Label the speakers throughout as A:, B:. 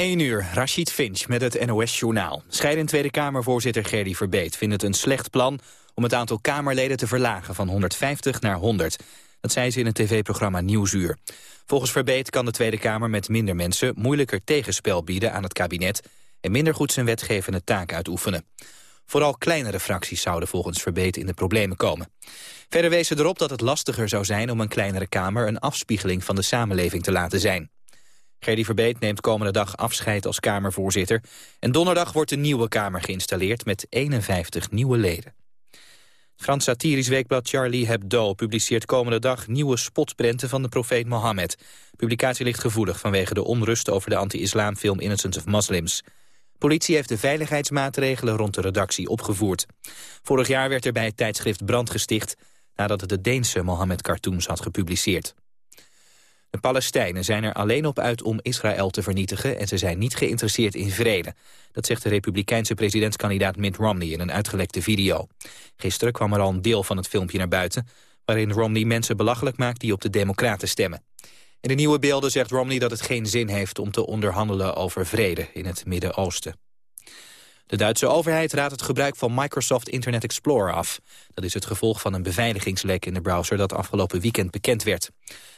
A: 1 uur, Rashid Finch met het NOS-journaal. Scheidend Tweede Kamervoorzitter Gerdy Verbeet vindt het een slecht plan... om het aantal Kamerleden te verlagen van 150 naar 100. Dat zei ze in het tv-programma Nieuwsuur. Volgens Verbeet kan de Tweede Kamer met minder mensen... moeilijker tegenspel bieden aan het kabinet... en minder goed zijn wetgevende taak uitoefenen. Vooral kleinere fracties zouden volgens Verbeet in de problemen komen. Verder wees ze erop dat het lastiger zou zijn om een kleinere Kamer... een afspiegeling van de samenleving te laten zijn. Gerdy Verbeet neemt komende dag afscheid als Kamervoorzitter. En donderdag wordt de nieuwe Kamer geïnstalleerd met 51 nieuwe leden. Het Frans satirisch weekblad Charlie Hebdo publiceert komende dag nieuwe spotprenten van de profeet Mohammed. Publicatie ligt gevoelig vanwege de onrust over de anti-islamfilm Innocence of Muslims. Politie heeft de veiligheidsmaatregelen rond de redactie opgevoerd. Vorig jaar werd er bij het tijdschrift brand gesticht nadat het de Deense Mohammed-cartoons had gepubliceerd. De Palestijnen zijn er alleen op uit om Israël te vernietigen... en ze zijn niet geïnteresseerd in vrede. Dat zegt de republikeinse presidentskandidaat Mitt Romney in een uitgelekte video. Gisteren kwam er al een deel van het filmpje naar buiten... waarin Romney mensen belachelijk maakt die op de democraten stemmen. In de nieuwe beelden zegt Romney dat het geen zin heeft om te onderhandelen over vrede in het Midden-Oosten. De Duitse overheid raadt het gebruik van Microsoft Internet Explorer af. Dat is het gevolg van een beveiligingslek in de browser dat afgelopen weekend bekend werd.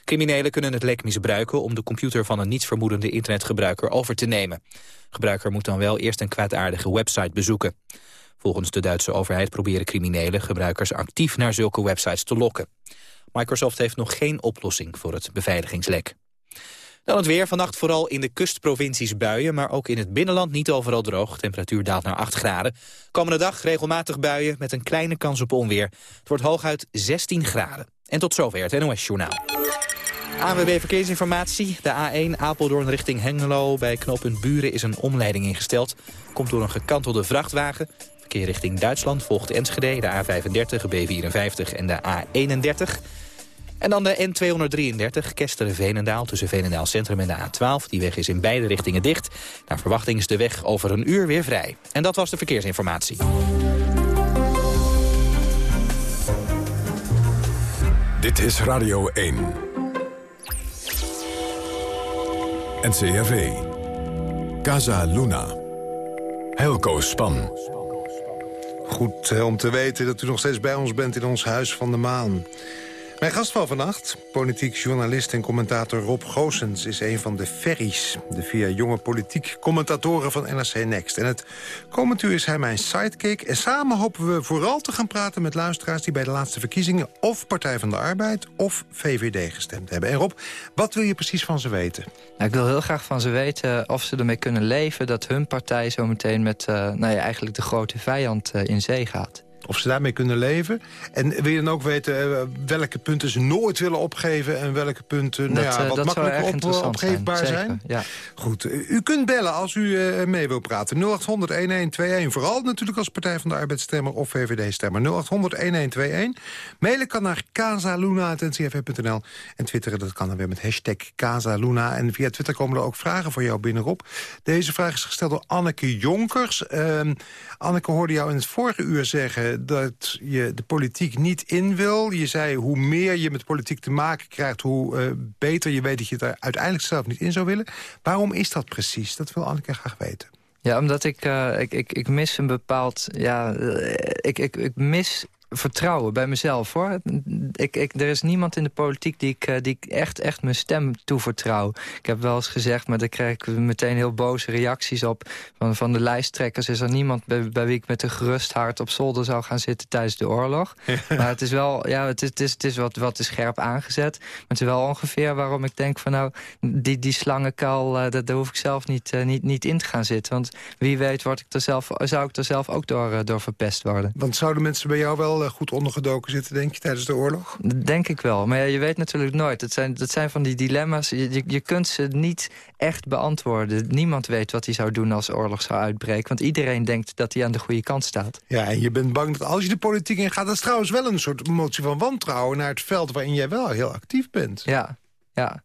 A: Criminelen kunnen het lek misbruiken om de computer van een nietsvermoedende internetgebruiker over te nemen. Gebruiker moet dan wel eerst een kwaadaardige website bezoeken. Volgens de Duitse overheid proberen criminelen gebruikers actief naar zulke websites te lokken. Microsoft heeft nog geen oplossing voor het beveiligingslek. Dan het weer. Vannacht vooral in de kustprovincies buien, maar ook in het binnenland niet overal droog. Temperatuur daalt naar 8 graden. Komende dag regelmatig buien met een kleine kans op onweer. Het wordt hooguit 16 graden. En tot zover het NOS Journaal. ANWB Verkeersinformatie. De A1 Apeldoorn richting Hengelo. Bij knooppunt Buren is een omleiding ingesteld. Komt door een gekantelde vrachtwagen. Verkeer richting Duitsland volgt Enschede, de A35, B54 en de A31. En dan de N233, Kesteren-Veenendaal, tussen Veenendaal Centrum en de A12. Die weg is in beide richtingen dicht. Naar verwachting is de weg over een uur weer vrij. En dat was de verkeersinformatie.
B: Dit is Radio 1. NCRV. Casa Luna. Helco Span.
C: Goed eh, om te weten dat u nog steeds bij ons bent in ons Huis van de Maan. Mijn gast van vannacht, politiek journalist en commentator Rob Goossens... is een van de ferries, de vier jonge politiek commentatoren van NRC Next. En het komend uur is hij mijn sidekick. En samen hopen we vooral te gaan praten met luisteraars... die bij de laatste verkiezingen of Partij van de Arbeid of VVD gestemd hebben. En Rob, wat wil je precies van ze weten?
D: Nou, ik wil heel graag van ze weten of ze ermee kunnen leven... dat hun partij zometeen met uh, nou ja, eigenlijk de grote vijand uh, in zee gaat.
C: Of ze daarmee kunnen leven. En wil je dan ook weten uh, welke punten ze nooit willen opgeven... en welke punten nou ja, wat makkelijker op, opgeefbaar zijn? zijn?
D: Ja.
C: Goed, u kunt bellen als u mee wilt praten. 0800-1121. Vooral natuurlijk als Partij van de Arbeidsstemmer of VVD-stemmer. 0800-1121. Mailen kan naar casaluna.ncrv.nl. En twitteren, dat kan dan weer met hashtag Casaluna. En via Twitter komen er ook vragen voor jou binnenop. Deze vraag is gesteld door Anneke Jonkers. Uh, Anneke hoorde jou in het vorige uur zeggen dat je de politiek niet in wil. Je zei hoe meer je met politiek te maken krijgt... hoe uh, beter je weet dat je het uiteindelijk zelf niet in zou willen. Waarom is dat precies? Dat wil Anneke graag weten.
D: Ja, omdat ik, uh, ik, ik, ik mis een bepaald... Ja, ik, ik, ik mis vertrouwen bij mezelf, hoor. Ik, ik, er is niemand in de politiek die ik, eh, die ik echt, echt mijn stem toevertrouw. Ik heb wel eens gezegd, maar daar krijg ik meteen heel boze reacties op. Van, van de lijsttrekkers is er niemand bij, bij wie ik met een gerust hart op zolder zou gaan zitten tijdens de oorlog. Maar het is wel, ja, het is, het is, het is wat, wat te scherp aangezet. Maar het is wel ongeveer waarom ik denk van nou, die, die slangenkuil, uh, daar, daar hoef ik zelf niet, uh, niet, niet in te gaan zitten. Want wie weet word ik er zelf, zou ik er zelf ook door, door verpest worden.
C: Want zouden mensen bij jou wel goed ondergedoken zitten, denk je, tijdens de oorlog?
D: denk ik wel. Maar ja, je weet natuurlijk nooit. Het zijn, dat zijn van die dilemma's. Je, je kunt ze niet echt beantwoorden. Niemand weet wat hij zou doen als oorlog zou uitbreken. Want iedereen denkt dat hij aan de goede kant staat.
C: Ja, en je bent bang dat als je de politiek in gaat... dat is trouwens wel een soort motie van wantrouwen... naar het veld waarin jij wel heel actief bent.
D: Ja, ja.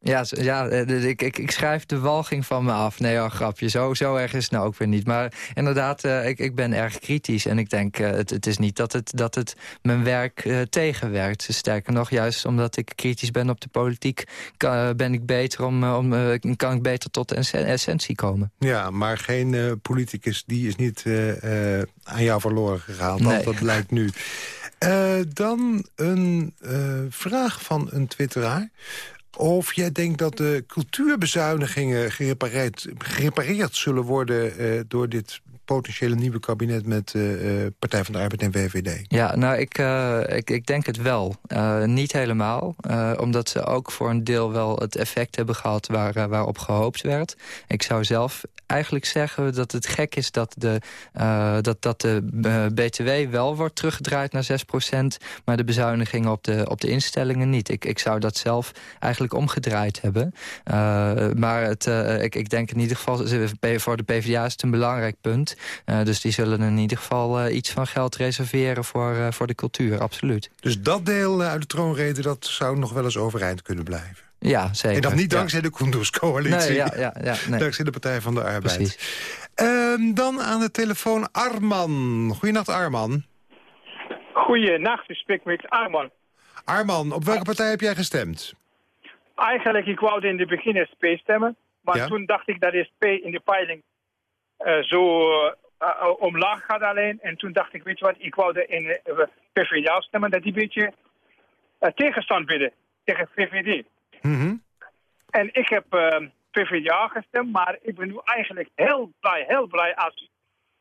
D: Ja, ja eh, ik, ik, ik schrijf de walging van me af. Nee, oh, grapje. Zo, zo erg is het nou ook weer niet. Maar inderdaad, uh, ik, ik ben erg kritisch. En ik denk, uh, het, het is niet dat het, dat het mijn werk uh, tegenwerkt. Sterker nog, juist omdat ik kritisch ben op de politiek... Kan, ben ik beter om, om, kan ik beter tot de essentie komen.
C: Ja, maar geen politicus die is niet aan jou verloren gegaan. Nee. Dat blijkt nu. dan een vraag van een twitteraar. Of jij denkt dat de cultuurbezuinigingen gerepareerd, gerepareerd zullen worden... Uh, door dit potentiële nieuwe kabinet met uh, Partij van de Arbeid en VVD?
D: Ja, nou, ik, ik, ik denk het wel. Niet helemaal, omdat ze ook voor een deel wel het effect hebben gehad waar, waarop gehoopt werd. Ik zou zelf eigenlijk zeggen dat het gek is dat de, dat, dat de BTW wel wordt teruggedraaid naar 6%, maar de bezuinigingen op de, op de instellingen niet. Ik, ik zou dat zelf eigenlijk omgedraaid hebben. maar het, ik, ik denk in ieder geval, voor de PvdA is het een belangrijk punt. Dus die zullen in ieder geval iets van geld reserveren voor, voor de cultuur, absoluut.
C: Dus dat deel uit de troonrede, dat zou nog wel eens overeind kunnen blijven?
D: Ja, zeker.
C: En dat niet dankzij ja. de Kunduz-coalitie.
D: Nee, ja, ja, ja, nee.
C: Dankzij de Partij van de Arbeid. Uh, dan aan de telefoon Arman. Goedenacht, Arman.
E: Goedenacht, u spreekt met Arman.
C: Arman, op welke partij heb jij gestemd?
E: Eigenlijk, ik wou in de begin SP stemmen. Maar ja? toen dacht ik dat SP in de peiling uh, zo uh, omlaag gaat alleen. En toen dacht ik, weet je wat, ik wou er in uh, PvdA stemmen, dat die een beetje tegenstand bieden tegen VVD.
C: Mm -hmm.
E: En ik heb PvdA gestemd, maar ik ben nu eigenlijk heel blij, heel blij als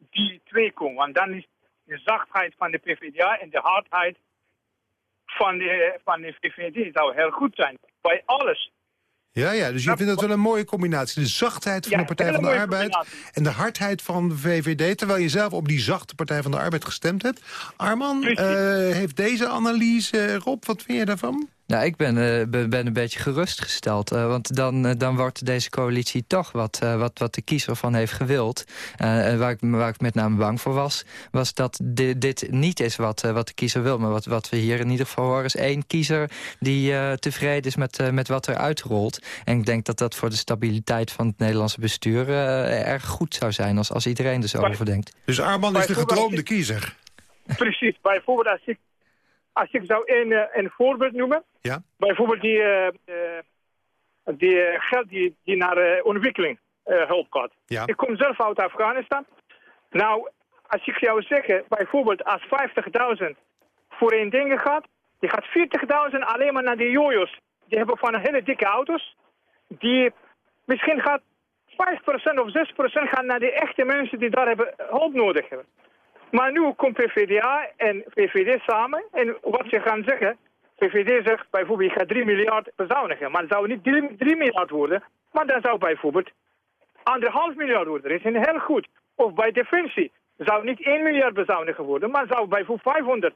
E: die twee komen. Want dan is de zachtheid van de PvdA en de hardheid van de, van de VVD zou heel goed zijn. Bij alles.
C: Ja, ja, dus je vindt dat wel een mooie combinatie. De zachtheid van
E: Ja,
C: de Partij van de Arbeid...
E: combinatie.
C: en de hardheid van de VVD... terwijl je zelf op die zachte Partij van de Arbeid gestemd hebt. Arman, eh, heeft deze analyse... eh, Rob, wat vind je daarvan?
D: Nou, ik ben, eh, ben, een beetje gerustgesteld. eh, want dan, eh, dan wordt deze coalitie toch wat, eh, wat, wat de kiezer van heeft gewild. Eh, en waar, ik, waar ik met name bang voor was... was dat di- dit niet is wat, eh, wat de kiezer wil. Maar wat, wat we hier in ieder geval horen is één kiezer... die eh, tevreden is met, eh, met wat er uitrolt. En ik denk dat dat voor de stabiliteit van het Nederlandse bestuur... eh, erg goed zou zijn als, als iedereen er zo
E: Maar-
D: over denkt.
C: Dus Arman is de gedroomde kiezer.
E: Precies, bijvoorbeeld als ik, als ik zou een, eh, een voorbeeld noemen.
C: Ja?
E: Bijvoorbeeld die, eh, eh, die eh, geld die, die naar eh, ontwikkeling eh, hulp gaat.
C: Ja.
E: Ik kom zelf uit Afghanistan. Nou, als ik zou zeggen, bijvoorbeeld als 50.000 voor één ding gaat, die gaat 40.000 alleen maar naar die jojo's. Die hebben van hele dikke auto's. Die misschien gaat 5% of 6% gaan naar die echte mensen die daar hebben hulp nodig hebben. Maar nu komt PvdA en VVD samen. En wat ze gaan zeggen, VVD zegt bijvoorbeeld, je gaat 3 miljard bezuinigen. Maar het zou niet 3, 3 miljard worden, maar dan zou bijvoorbeeld anderhalf miljard worden. Dat is heel goed. Of bij Defensie zou niet 1 miljard bezuinigen worden, maar zou bijvoorbeeld 500.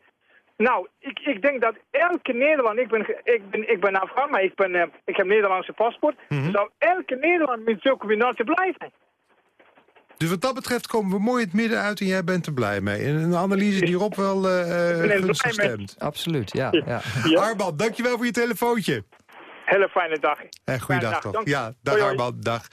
E: Nou, ik, ik denk dat elke Nederland, ik ben, ik ben, ik ben Afghaan, maar ik, ben, eh, ik heb Nederlandse paspoort, zou elke Nederland met zulke winnaar te blij zijn.
C: Dus wat dat betreft komen we mooi het midden uit en jij bent er blij mee. En een analyse die Rob wel eh
E: er
C: gunstig stemt.
D: Absoluut, ja. ja.
E: Ja.
C: Dankjewel voor je telefoontje.
E: Hele fijne dag.
C: En goeiedag
E: Fijne dag,
C: toch.
E: dank.
C: Ja, dag
E: Hoi,
C: dag.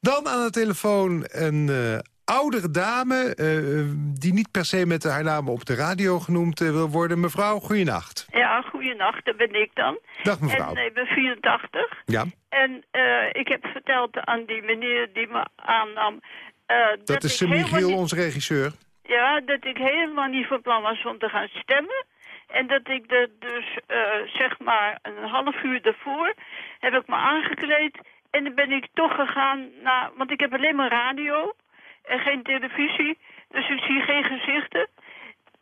C: Dan aan de telefoon een eh, oudere dame... eh, die niet per se met haar naam op de radio genoemd eh, wil worden. Mevrouw, goeienacht.
F: Ja, goeienacht, dat ben ik dan.
C: Dag mevrouw.
F: En eh, ik ben 84.
C: Ja,
F: En eh, ik heb verteld aan die meneer die me aannam... eh,
C: dat is Michiel,
F: niet-
C: onze regisseur.
F: Ja, dat ik helemaal niet van plan was om te gaan stemmen. En dat ik er dus, eh, zeg maar, een half uur daarvoor heb ik me aangekleed. En dan ben ik toch gegaan naar... Want ik heb alleen maar radio en geen televisie. Dus ik zie geen gezichten.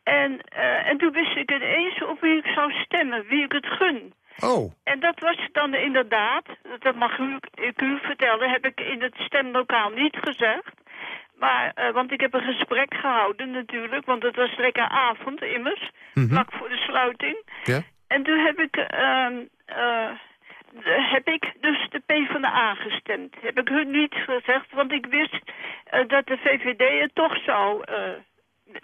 F: En, eh, en toen wist ik ineens op wie ik zou stemmen, wie ik het gun.
C: Oh,
F: En dat was dan inderdaad, dat mag u, ik u vertellen, heb ik in het stemlokaal niet gezegd. Maar, eh, want ik heb een gesprek gehouden natuurlijk, want het was lekker avond immers, vlak voor de sluiting.
C: ja.
F: En toen heb ik, eh, de- heb ik dus de PvdA gestemd. Heb ik hun niet gezegd, want ik wist eh, dat de VVD het toch zou,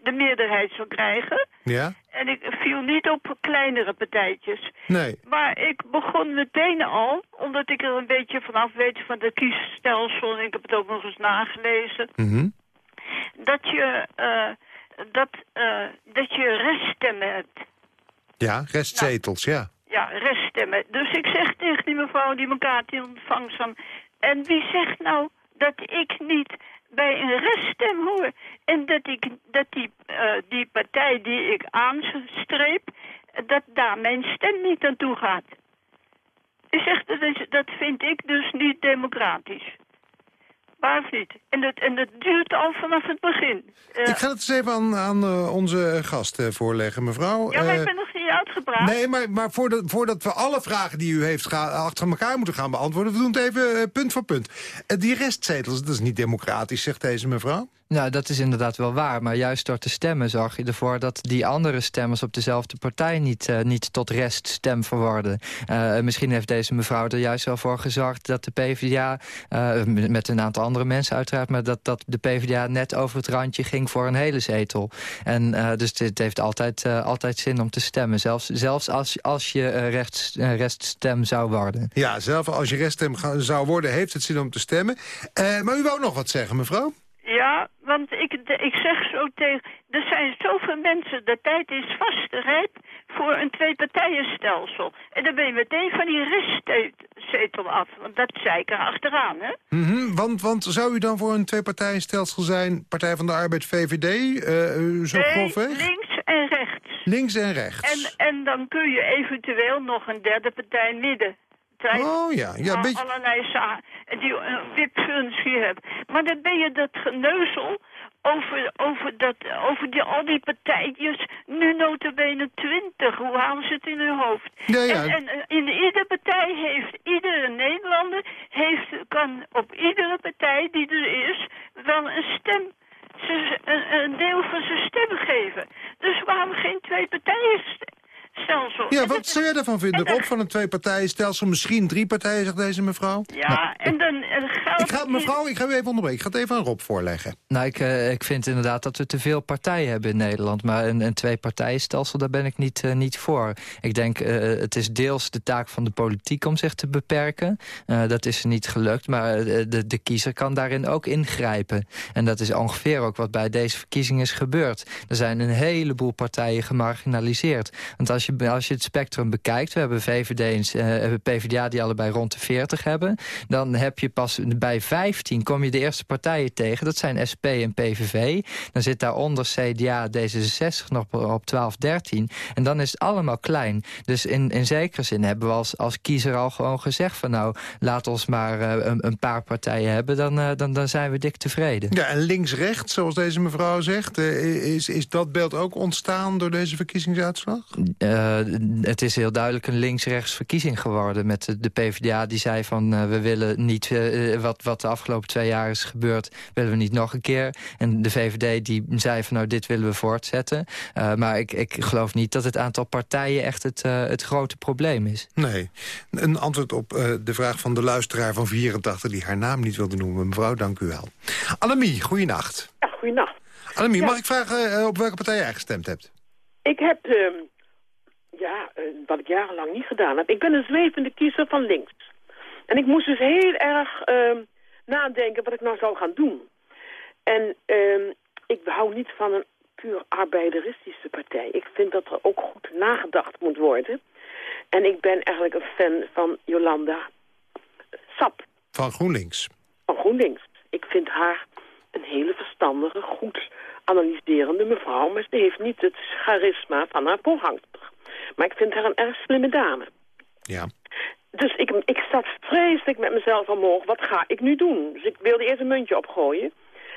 F: de meerderheid zou krijgen.
C: Ja?
F: En ik viel niet op kleinere partijtjes.
C: Nee.
F: Maar ik begon meteen al, omdat ik er een beetje vanaf weet van de kiesstelsel... en ik heb het ook nog eens nagelezen...
C: Mhm.
F: dat je, eh, dat, eh, dat je reststemmen hebt.
C: Ja, restzetels, ja.
F: Ja, reststemmen. Dus ik zeg tegen die mevrouw die elkaar in ontvangst van... En wie zegt nou dat ik niet bij een reststem hoor? En dat, ik, dat die, eh, die partij die ik aanstreep... dat daar mijn stem niet naartoe gaat. Dat, is, dat vind ik dus niet democratisch. Waar niet? En dat, en dat duurt al vanaf het begin. Eh,
C: Ik ga het eens even aan, aan eh, onze gast eh, voorleggen, mevrouw.
F: ja, maar ik ben nog niet uitgepraat.
C: Nee, maar, maar voordat, voordat we alle vragen die u heeft achter elkaar moeten gaan beantwoorden... we doen het even punt voor punt. Die restzetels, dat is niet democratisch, zegt deze mevrouw.
D: Nou, dat is inderdaad wel waar. Maar juist door te stemmen zorg je ervoor dat die andere stemmers op dezelfde partij niet, eh, niet tot reststem verworden. Eh, misschien heeft deze mevrouw er juist wel voor gezorgd dat de PvdA, eh, met een aantal andere mensen uiteraard, maar dat, dat de PvdA net over het randje ging voor een hele zetel. En dus dit heeft altijd, altijd zin om te stemmen. Zelfs, zelfs als, als je rechts, reststem zou worden.
C: Ja, zelf als je reststem zou worden, heeft het zin om te stemmen. Maar u wou nog wat zeggen, mevrouw?
F: Ja, want ik, de- ik zeg zo tegen... Er zijn zoveel mensen, de tijd is vast rijp voor een tweepartijenstelsel. En dan ben je meteen van die restzetel af. Want dat zei ik er achteraan, hè?
C: Mhm, want, want zou u dan voor een tweepartijenstelsel zijn... Partij van de Arbeid, VVD, eh, zo
F: Nee,
C: grofweg?
F: links en rechts.
C: Links en rechts.
F: En, en dan kun je eventueel nog een derde partij midden.
C: Oh ja, ja, beetje...
F: allerlei zaken die een wipfunctie hebben. Maar dan ben je dat geneuzel over, over, dat, over die, al die partijtjes, nu notabene twintig. Hoe halen ze het in hun hoofd?
C: Ja, ja.
F: En, en eh, in iedere partij heeft, iedere Nederlander heeft, kan op iedere partij die er is wel een stem, een, deel van zijn stem geven. Dus waarom geen twee partijenstelsel?
C: Ja, wat zou jij daarvan vinden,
F: dan-
C: Rob, van een tweepartijenstelsel? Misschien drie partijen, zegt deze mevrouw.
F: Ja, en dan eh, geldt
C: Ik ga, mevrouw, ik ga u even onderbreken. Ik ga het even aan Rob voorleggen.
D: Nou, ik, eh, ik vind inderdaad dat we te veel partijen hebben in Nederland. Maar een, een twee-partijenstelsel, daar ben ik niet, eh, niet voor. Ik denk, eh, het is deels de taak van de politiek om zich te beperken. Eh, dat is niet gelukt, maar de, de kiezer kan daarin ook ingrijpen. En dat is ongeveer ook wat bij deze verkiezingen is gebeurd. Er zijn een heleboel partijen gemarginaliseerd. Want als je, als je het spectrum bekijkt, we hebben VVD en eh, PvdA die allebei rond de 40 hebben. Dan heb je pas bij 15 kom je de eerste partijen tegen. Dat zijn SP en PVV. Dan zit daaronder CDA, D66 nog op 12, 13. En dan is het allemaal klein. Dus in, in zekere zin hebben we als, als kiezer al gewoon gezegd van nou, laat ons maar eh, een, een paar partijen hebben. Dan, eh, dan, dan zijn we dik tevreden.
C: Ja, en links-rechts, zoals deze mevrouw zegt... is, is dat beeld ook ontstaan door deze verkiezingsuitslag?
D: Eh, het is heel duidelijk een links-rechts verkiezing geworden. Met de, de PvdA die zei van eh, we willen niet eh, wat, wat de afgelopen twee jaar is gebeurd, willen we niet nog een keer. En de VVD die zei van nou dit willen we voortzetten. Eh, maar ik, ik geloof niet dat het aantal partijen echt het, eh, het grote probleem is.
C: Nee. Een antwoord op eh, de vraag van de luisteraar van 84... die haar naam niet wilde noemen. Mevrouw, dank u wel. Annemie, goeienacht.
G: Ja, goeienacht.
C: Annemie,
G: Ja.
C: mag ik vragen eh, op welke partij jij gestemd hebt?
G: Ik heb, ehm, ja, eh, wat ik jarenlang niet gedaan heb. Ik ben een zwevende kiezer van links. En ik moest dus heel erg ehm, nadenken wat ik nou zou gaan doen. En ehm, ik hou niet van een puur arbeideristische partij. Ik vind dat er ook goed nagedacht moet worden. En ik ben eigenlijk een fan van Jolanda Sap
C: Van GroenLinks.
G: van GroenLinks. Ik vind haar een hele verstandige, goed analyserende mevrouw. Maar ze heeft niet het charisma van haar voorgangster. Maar ik vind haar een erg slimme dame.
C: Ja.
G: Dus ik, ik zat vreselijk met mezelf omhoog. Wat ga ik nu doen? Dus ik wilde eerst een muntje opgooien.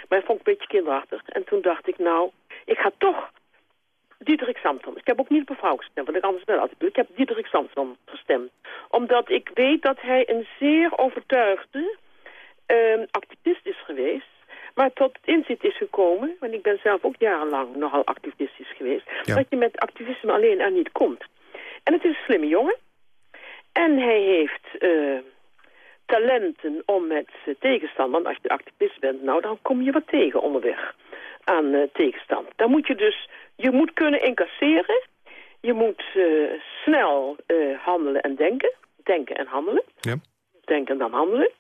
G: Maar dat vond ik een beetje kinderachtig. En toen dacht ik, nou, ik ga toch Diederik Samson. Ik heb ook niet op mevrouw gestemd, want ik anders wel altijd. Ik heb Diederik Samson gestemd. Omdat ik weet dat hij een zeer overtuigde ehm, activist is geweest. Maar tot het inzicht is gekomen, want ik ben zelf ook jarenlang nogal activistisch geweest,
C: Ja.
G: dat je met activisme alleen er niet komt. En het is een slimme jongen. En hij heeft eh, talenten om met uh, tegenstand, want als je activist bent, nou dan kom je wat tegen onderweg. aan eh, tegenstand. Dan moet je dus, je moet kunnen incasseren. Je moet eh, snel eh, handelen en denken. Denken en handelen.
C: Ja.
G: Denken en dan handelen.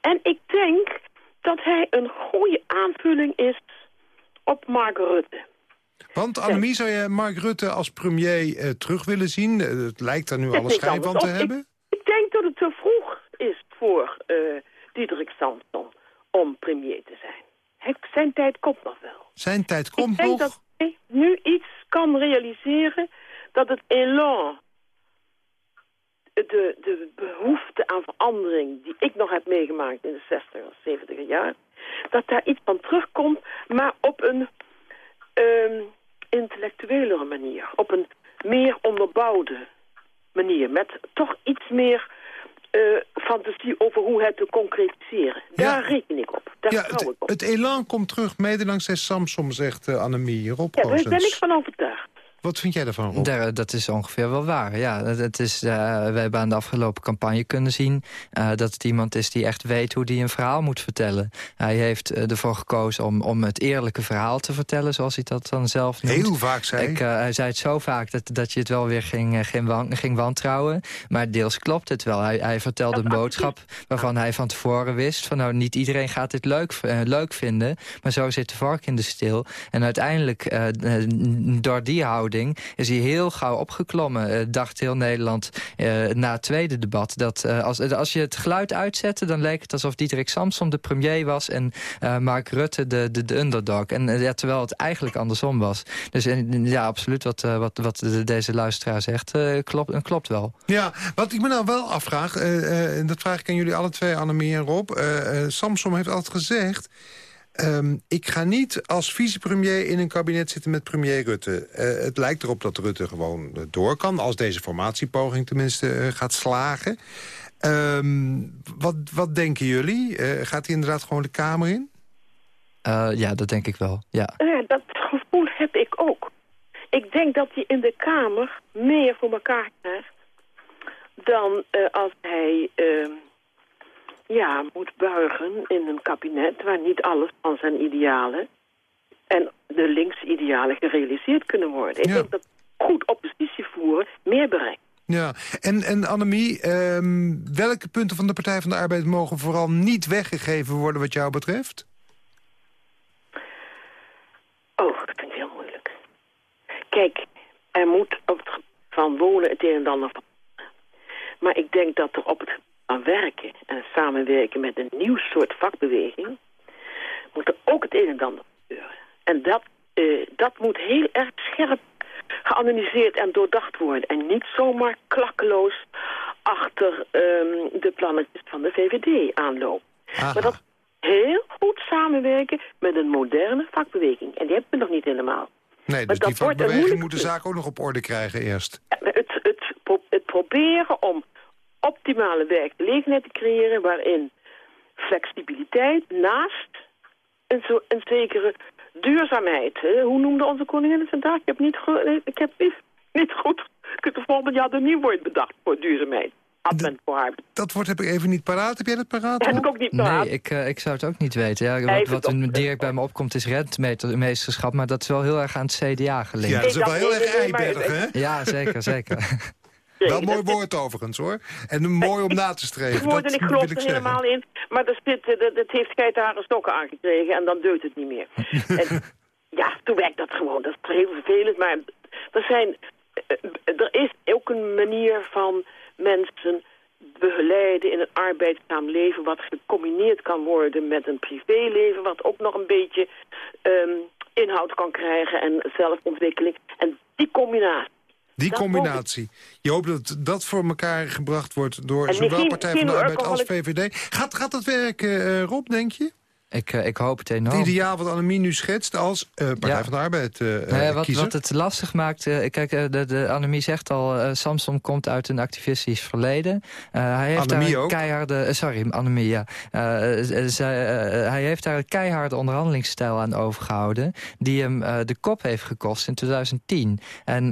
G: En ik denk dat hij een goede aanvulling is op Mark Rutte.
C: Want Annemie, zou je Mark Rutte als premier eh, terug willen zien? Eh, het lijkt er nu alle schijn van te
G: op.
C: hebben.
G: Ik, ik denk dat het te vroeg is voor eh Diederik Samson om premier te zijn. Hij, zijn tijd komt nog wel.
C: Zijn tijd komt
G: ik denk
C: nog.
G: dat hij nu iets kan realiseren dat het elan, de, de behoefte aan verandering die ik nog heb meegemaakt in de 60 of 70 jaar, dat daar iets van terugkomt, maar op een ehm intellectuelere manier, op een meer onderbouwde manier, met toch iets meer eh, fantasie over hoe het te concretiseren. Daar reken ik op. Daar
C: Ja, het,
G: ik op.
C: het elan komt terug, mede dankzij Samsom, zegt uh, Annemie. Rob
G: ja, daar ben ik van overtuigd.
C: Wat vind jij daarvan, Rob?
D: Daar, dat is ongeveer wel waar. Ja, het, is, uh, we hebben aan de afgelopen campagne kunnen zien... Uh, dat het iemand is die echt weet hoe hij een verhaal moet vertellen. Hij heeft uh, ervoor gekozen om, om het eerlijke verhaal te vertellen... zoals hij dat dan zelf noemt.
C: Heel vaak zei
D: Ik, hij zei het zo vaak dat, dat je het wel weer ging, ging, wan, ging wantrouwen. Maar deels klopt het wel. Hij, hij vertelde een boodschap waarvan hij van tevoren wist... van nou, niet iedereen gaat dit leuk, leuk vinden... maar zo zit de vark in de steel. En uiteindelijk, door die houding is hij heel gauw opgeklommen. Uh, dacht heel Nederland uh, na het tweede debat. Dat uh, als, als je het geluid uitzette, dan leek het alsof Diederik Samsom de premier was... en Mark Rutte de, de, de underdog. En terwijl het eigenlijk andersom was. Dus ja, absoluut wat, wat, wat de, deze luisteraar zegt, klopt, klopt wel.
C: Ja, wat ik me nou wel afvraag, en dat vraag ik aan jullie alle twee, Annemie en Rob. Samsom heeft altijd gezegd... Um, ik ga niet als vicepremier in een kabinet zitten met premier Rutte. Uh, het lijkt erop dat Rutte gewoon uh, door kan... als deze formatiepoging tenminste uh, gaat slagen. Um, wat, wat denken jullie? gaat hij inderdaad gewoon de Kamer in?
D: ja, dat denk ik wel, ja.
G: ja. Dat gevoel heb ik ook. Ik denk dat hij in de Kamer meer voor elkaar krijgt... dan als hij ehm, ja, moet buigen in een kabinet waar niet alles van zijn idealen en de linksidealen gerealiseerd kunnen worden. Ik
C: Ja.
G: denk dat goed oppositie voeren meer bereikt.
C: Ja, en, en Annemie, um, welke punten van de Partij van de Arbeid... mogen vooral niet weggegeven worden wat jou betreft?
G: Oh, dat vind ik heel moeilijk. Kijk, er moet op het gebied van wonen het een en ander veranderen. Maar ik denk dat er op het van werken en samenwerken met een nieuw soort vakbeweging... moet er ook het een en ander gebeuren. En dat, uh, dat moet heel erg scherp geanalyseerd en doordacht worden. En niet zomaar klakkeloos achter um, de plannetjes van de VVD aanlopen.
C: Aha.
G: Maar dat heel goed samenwerken met een moderne vakbeweging. En die hebben we nog niet helemaal.
C: Nee,
G: Maar
C: dus die vakbeweging moet de zaak ook nog op orde krijgen eerst.
G: Het, het proberen om optimale werkgelegenheid te creëren... waarin flexibiliteit naast een, zo, een zekere duurzaamheid... Hè? Hoe noemde onze koningin het vandaag? Ik heb niet, ge- ik heb niet, niet goed... Ik jaar een nieuw woord bedacht voor duurzaamheid.
C: Dat woord heb ik even niet paraat. Heb jij dat paraat?
G: Heb ik ook niet paraat.
D: Nee, ik, uh, ik zou het ook niet weten. Ja, wat wat
G: op-
D: direct bij me opkomt is rentmeesterschap... maar dat is wel heel erg aan het CDA gelinkt.
C: Ja, dat is wel heel erg eiberig, hè?
D: Ja, zeker, zeker.
C: Wel een mooi
G: dat-
C: woord overigens, hoor. En mooi om na te streven.
G: woord en
C: dat
G: ik geloof er
C: zeggen.
G: helemaal in. Maar er zit, eh, dat, dat heeft geitenharen stokken aangekregen en dan deugt het niet meer. en, ja, toen werkt dat gewoon. Dat is heel vervelend, maar er, zijn, eh, er is ook een manier van mensen begeleiden in een arbeidzaam leven... wat gecombineerd kan worden met een privéleven... wat ook nog een beetje ehm, inhoud kan krijgen en zelfontwikkeling. En die combinatie.
C: Die
G: Dat
C: combinatie. Je hoopt dat dat voor elkaar gebracht wordt door zowel Partij van de Arbeid als VVD. Gaat, gaat dat werken, eh, Rob, denk je?
D: Ik, uh, ik hoop het
C: Het
D: enorm.
C: ideaal wat Annemie nu schetst als uh, Partij
D: Ja.
C: van de Arbeid uh,
D: wat, wat het lastig maakt... Uh, kijk, de, de Annemie zegt al... Samson komt uit een activistisch verleden. Hij heeft
C: Annemie
D: daar een
C: ook?
D: keiharde... sorry, Annemie, ja. Zij, hij heeft daar een keiharde onderhandelingsstijl aan overgehouden... die hem de kop heeft gekost in 2010. En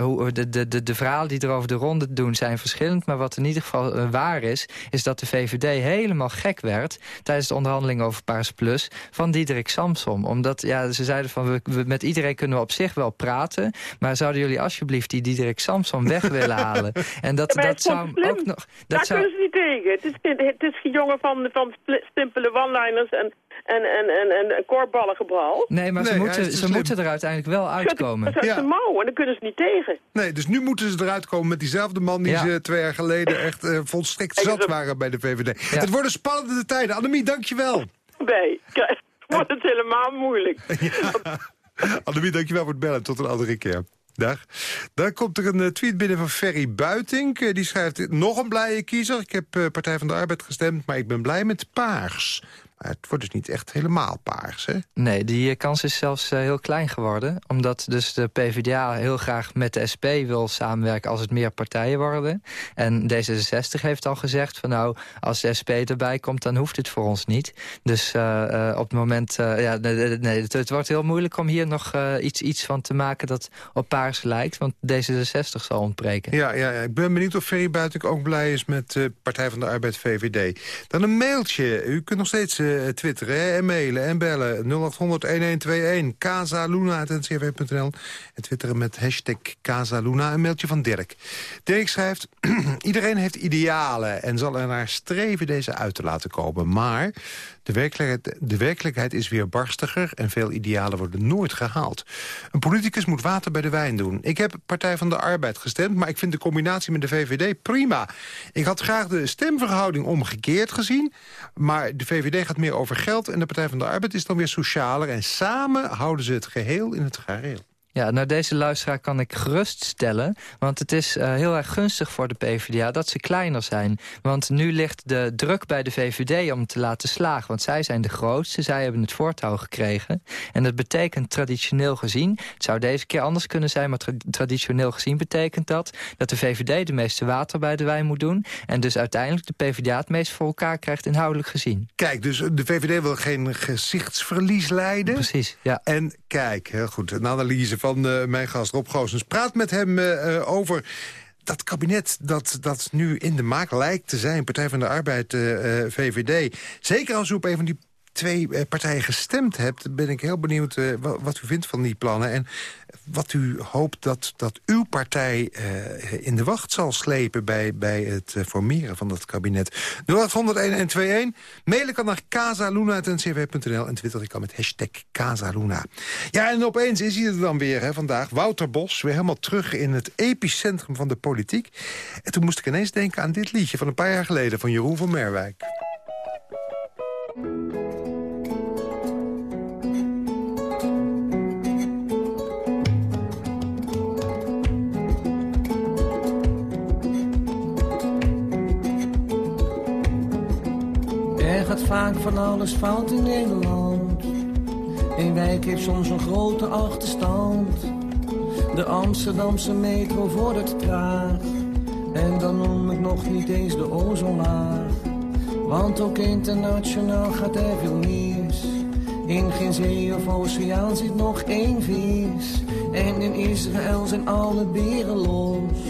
D: hoe, de, de, de, de verhalen die er over de ronde doen zijn verschillend... maar wat in ieder geval waar is... is dat de VVD helemaal gek werd... tijdens de onderhandeling over Paars Plus van Diederik Samsom. Omdat ja, ze zeiden van we, we, met iedereen kunnen we op zich wel praten. Maar zouden jullie alsjeblieft die Diederik Samsom weg willen halen? En dat, dat zou ook nog. Dat
G: Daar
D: zou,
G: kunnen ze niet tegen. Het is, het is jongen van, van simpele one-liners en, en, en, en, en,
D: nee, maar
C: Nee,
D: ze, moeten, ze moeten er uiteindelijk wel uitkomen.
G: Dat is
C: Ja.
G: zijn mouw en daar kunnen ze niet tegen.
C: Nee, dus nu moeten ze eruit komen met diezelfde man... die
D: Ja.
C: ze twee jaar geleden echt eh, volstrekt
G: eens
C: zat waren bij de VVD.
D: Ja.
C: Het worden spannende tijden. Annemie, dankjewel.
G: Kijk, wordt het helemaal moeilijk.
C: Annemie, dankjewel voor het bellen. Tot een andere keer. Dag. Dan komt er een eh, tweet binnen van Ferry Buitink. Eh, die schrijft, nog een blije kiezer. Ik heb eh, Partij van de Arbeid gestemd, maar ik ben blij met paars. Maar het wordt dus niet echt helemaal paars, hè?
D: Nee, die eh, kans is zelfs eh, heel klein geworden. Omdat dus de PvdA heel graag met de SP wil samenwerken als het meer partijen worden. En D66 heeft al gezegd van nou, als de SP erbij komt, dan hoeft het voor ons niet. Dus eh, eh, op het moment, eh, ja, nee, het, wordt heel moeilijk om hier nog eh, iets, iets van te maken dat op paars lijkt. Want D66 zal ontbreken.
C: Ja, ja, ja, ik ben benieuwd of Ferry Buitink ook blij is met eh, Partij van de Arbeid VVD. Dan een mailtje. U kunt nog steeds eh, twitteren en mailen en bellen. 0800-1121, casaluna.ncrv.nl. En twitteren met hashtag Casaluna. Een mailtje van Dirk. Dirk schrijft... Iedereen heeft idealen en zal er naar streven deze uit te laten komen. Maar de werkelijkheid, de werkelijkheid is weer barstiger... en veel idealen worden nooit gehaald. Een politicus moet water bij de wijn doen. Ik heb Partij van de Arbeid gestemd... maar ik vind de combinatie met de VVD prima. Ik had graag de stemverhouding omgekeerd gezien... maar de VVD gaat meer over geld... en de Partij van de Arbeid is dan weer socialer... en samen houden ze het geheel in het gareel.
D: Ja, nou deze luisteraar kan ik geruststellen. Want het is eh, heel erg gunstig voor de PvdA dat ze kleiner zijn. Want nu ligt de druk bij de VVD om te laten slagen. Want zij zijn de grootste, zij hebben het voortouw gekregen. En dat betekent traditioneel gezien... het zou deze keer anders kunnen zijn... maar tra- traditioneel gezien betekent dat... dat de VVD de meeste water bij de wijn moet doen... en dus uiteindelijk de PvdA het meest voor elkaar krijgt inhoudelijk gezien.
C: Kijk, dus de VVD wil geen gezichtsverlies leiden...
D: Precies, ja.
C: En kijk, heel goed, een analyse van eh, mijn gast Rob Goossens. Praat met hem eh, eh, over dat kabinet dat, dat nu in de maak lijkt te zijn. Partij van de Arbeid, VVD. Zeker als u op een van die twee partijen gestemd hebt... ben ik heel benieuwd wat u vindt van die plannen... en wat u hoopt dat, dat uw partij eh, in de wacht zal slepen... bij, bij het eh, formeren van dat kabinet. 0800-1121. Mailen kan naar casaluna.ncv.nl en twitter ik kan met hashtag Casaluna. Ja, en opeens is hij er dan weer hè, vandaag. Wouter Bos, weer helemaal terug in het epicentrum van de politiek. En toen moest ik ineens denken aan dit liedje van een paar jaar geleden... van Jeroen van Merwijk.
H: Van alles fout in Nederland. Een wijk heeft soms een grote achterstand. De Amsterdamse metro vordert traag. En dan noem ik nog niet eens de ozonlaag. Want ook internationaal gaat er veel mis. In geen zee of oceaan zit nog één vis. En in Israël zijn alle beren los.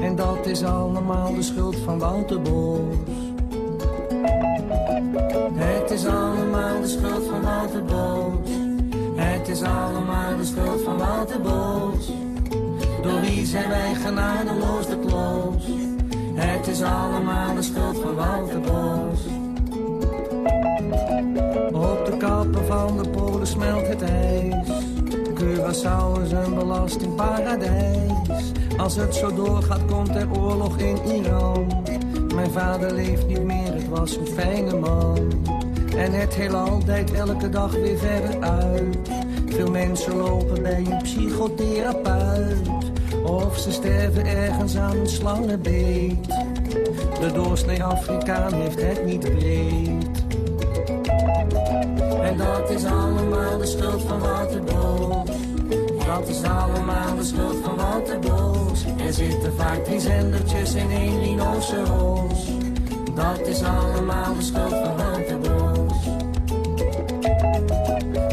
H: En dat is allemaal de schuld van Wouter Bos. Is allemaal de schuld van Wouter Bos. Door wie zijn wij genadeloos de klos? Het is allemaal de schuld van Wouter Bos. Op de kappen van de polen smelt het ijs. Curaçao is een belastingparadijs. Als het zo doorgaat komt er oorlog in Iran. Mijn vader leeft niet meer, het was een fijne man. En het heelal dijt elke dag weer verder uit. Veel mensen lopen bij een psychotherapeut. Of ze sterven ergens aan een slangenbeet. De doorsnee Afrikaan heeft het niet breed. En dat is allemaal de schuld van Wouter Bos. Dat is allemaal de schuld van Wouter Bos. Er zitten vaak drie zendertjes in één rhinoceros. Dat is allemaal de schuld van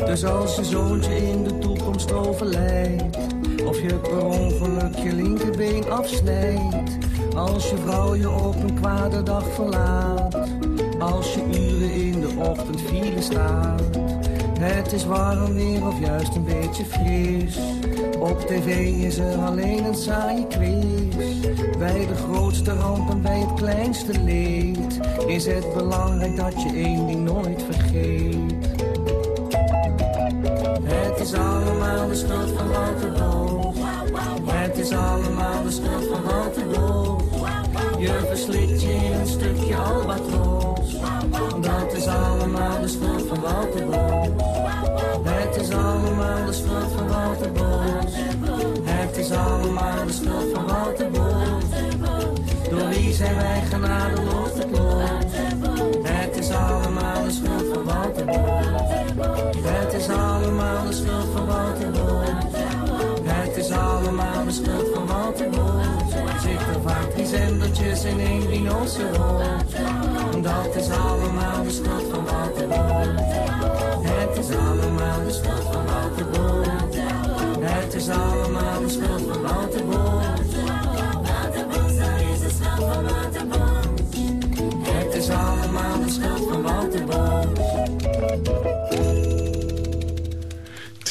H: Dus als je zoontje in de toekomst overlijdt. Of je per ongeluk je linkerbeen afsnijdt. Als je vrouw je op een kwade dag verlaat. Als je uren in de ochtend file staat. Het is warm weer of juist een beetje fris. Op tv is er alleen een saaie quiz. Bij de grootste rampen, bij het kleinste leed. Is het belangrijk dat je één ding nooit vergeet. Het is allemaal de schuld van Walter. Het is allemaal de schuld van Walter. Je verslikt je in een stukje albatros. Dat is allemaal de schuld van Walter. Het is allemaal de schuld van Walter Bos. Het is allemaal de schuld van Walter Bos. Door wie zijn wij genadeloos geklopt? Het is allemaal de schuld. Het is allemaal de schuld van Walter. Het is allemaal de schuld van Walter er vaak die zendertjes in één rhinoceros. Dat is allemaal de schuld van Walter. Het is allemaal de schuld van Walter. Het is allemaal de schuld van Bos, dat is de schuld van Walter. Het is allemaal de schuld van Walter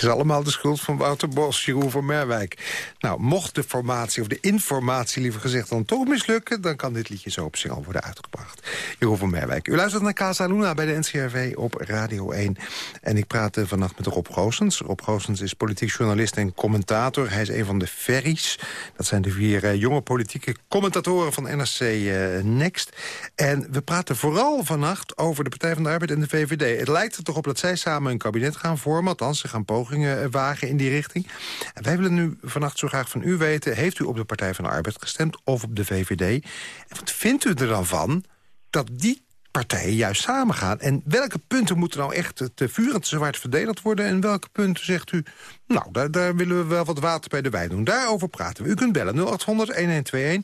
C: is allemaal de schuld van Wouter Bos, Jeroen van Merwijk. Nou, mocht de formatie, of de informatie liever gezegd dan toch mislukken... dan kan dit liedje zo op al worden uitgebracht. Jeroen van Merwijk. U luistert naar Casa Luna bij de NCRV op Radio 1. En ik praat eh, vannacht met Rob Goossens. Rob Goossens is politiek journalist en commentator. Hij is een van de ferries. Dat zijn de vier eh, jonge politieke commentatoren van NRC eh, Next. En we praten vooral vannacht over de Partij van de Arbeid en de VVD. Het lijkt er toch op dat zij samen een kabinet gaan vormen. Althans, ze gaan pogingen eh, wagen in die richting. Wij willen nu vannacht zo graag van u weten... heeft u op de Partij van de Arbeid gestemd of op de VVD? Wat vindt u er dan van dat die partijen juist samengaan? En welke punten moeten nou echt te vuur en te zwaard verdeeld worden? En welke punten zegt u, nou, daar, daar willen we wel wat water bij de wijn doen. Daarover praten we. U kunt bellen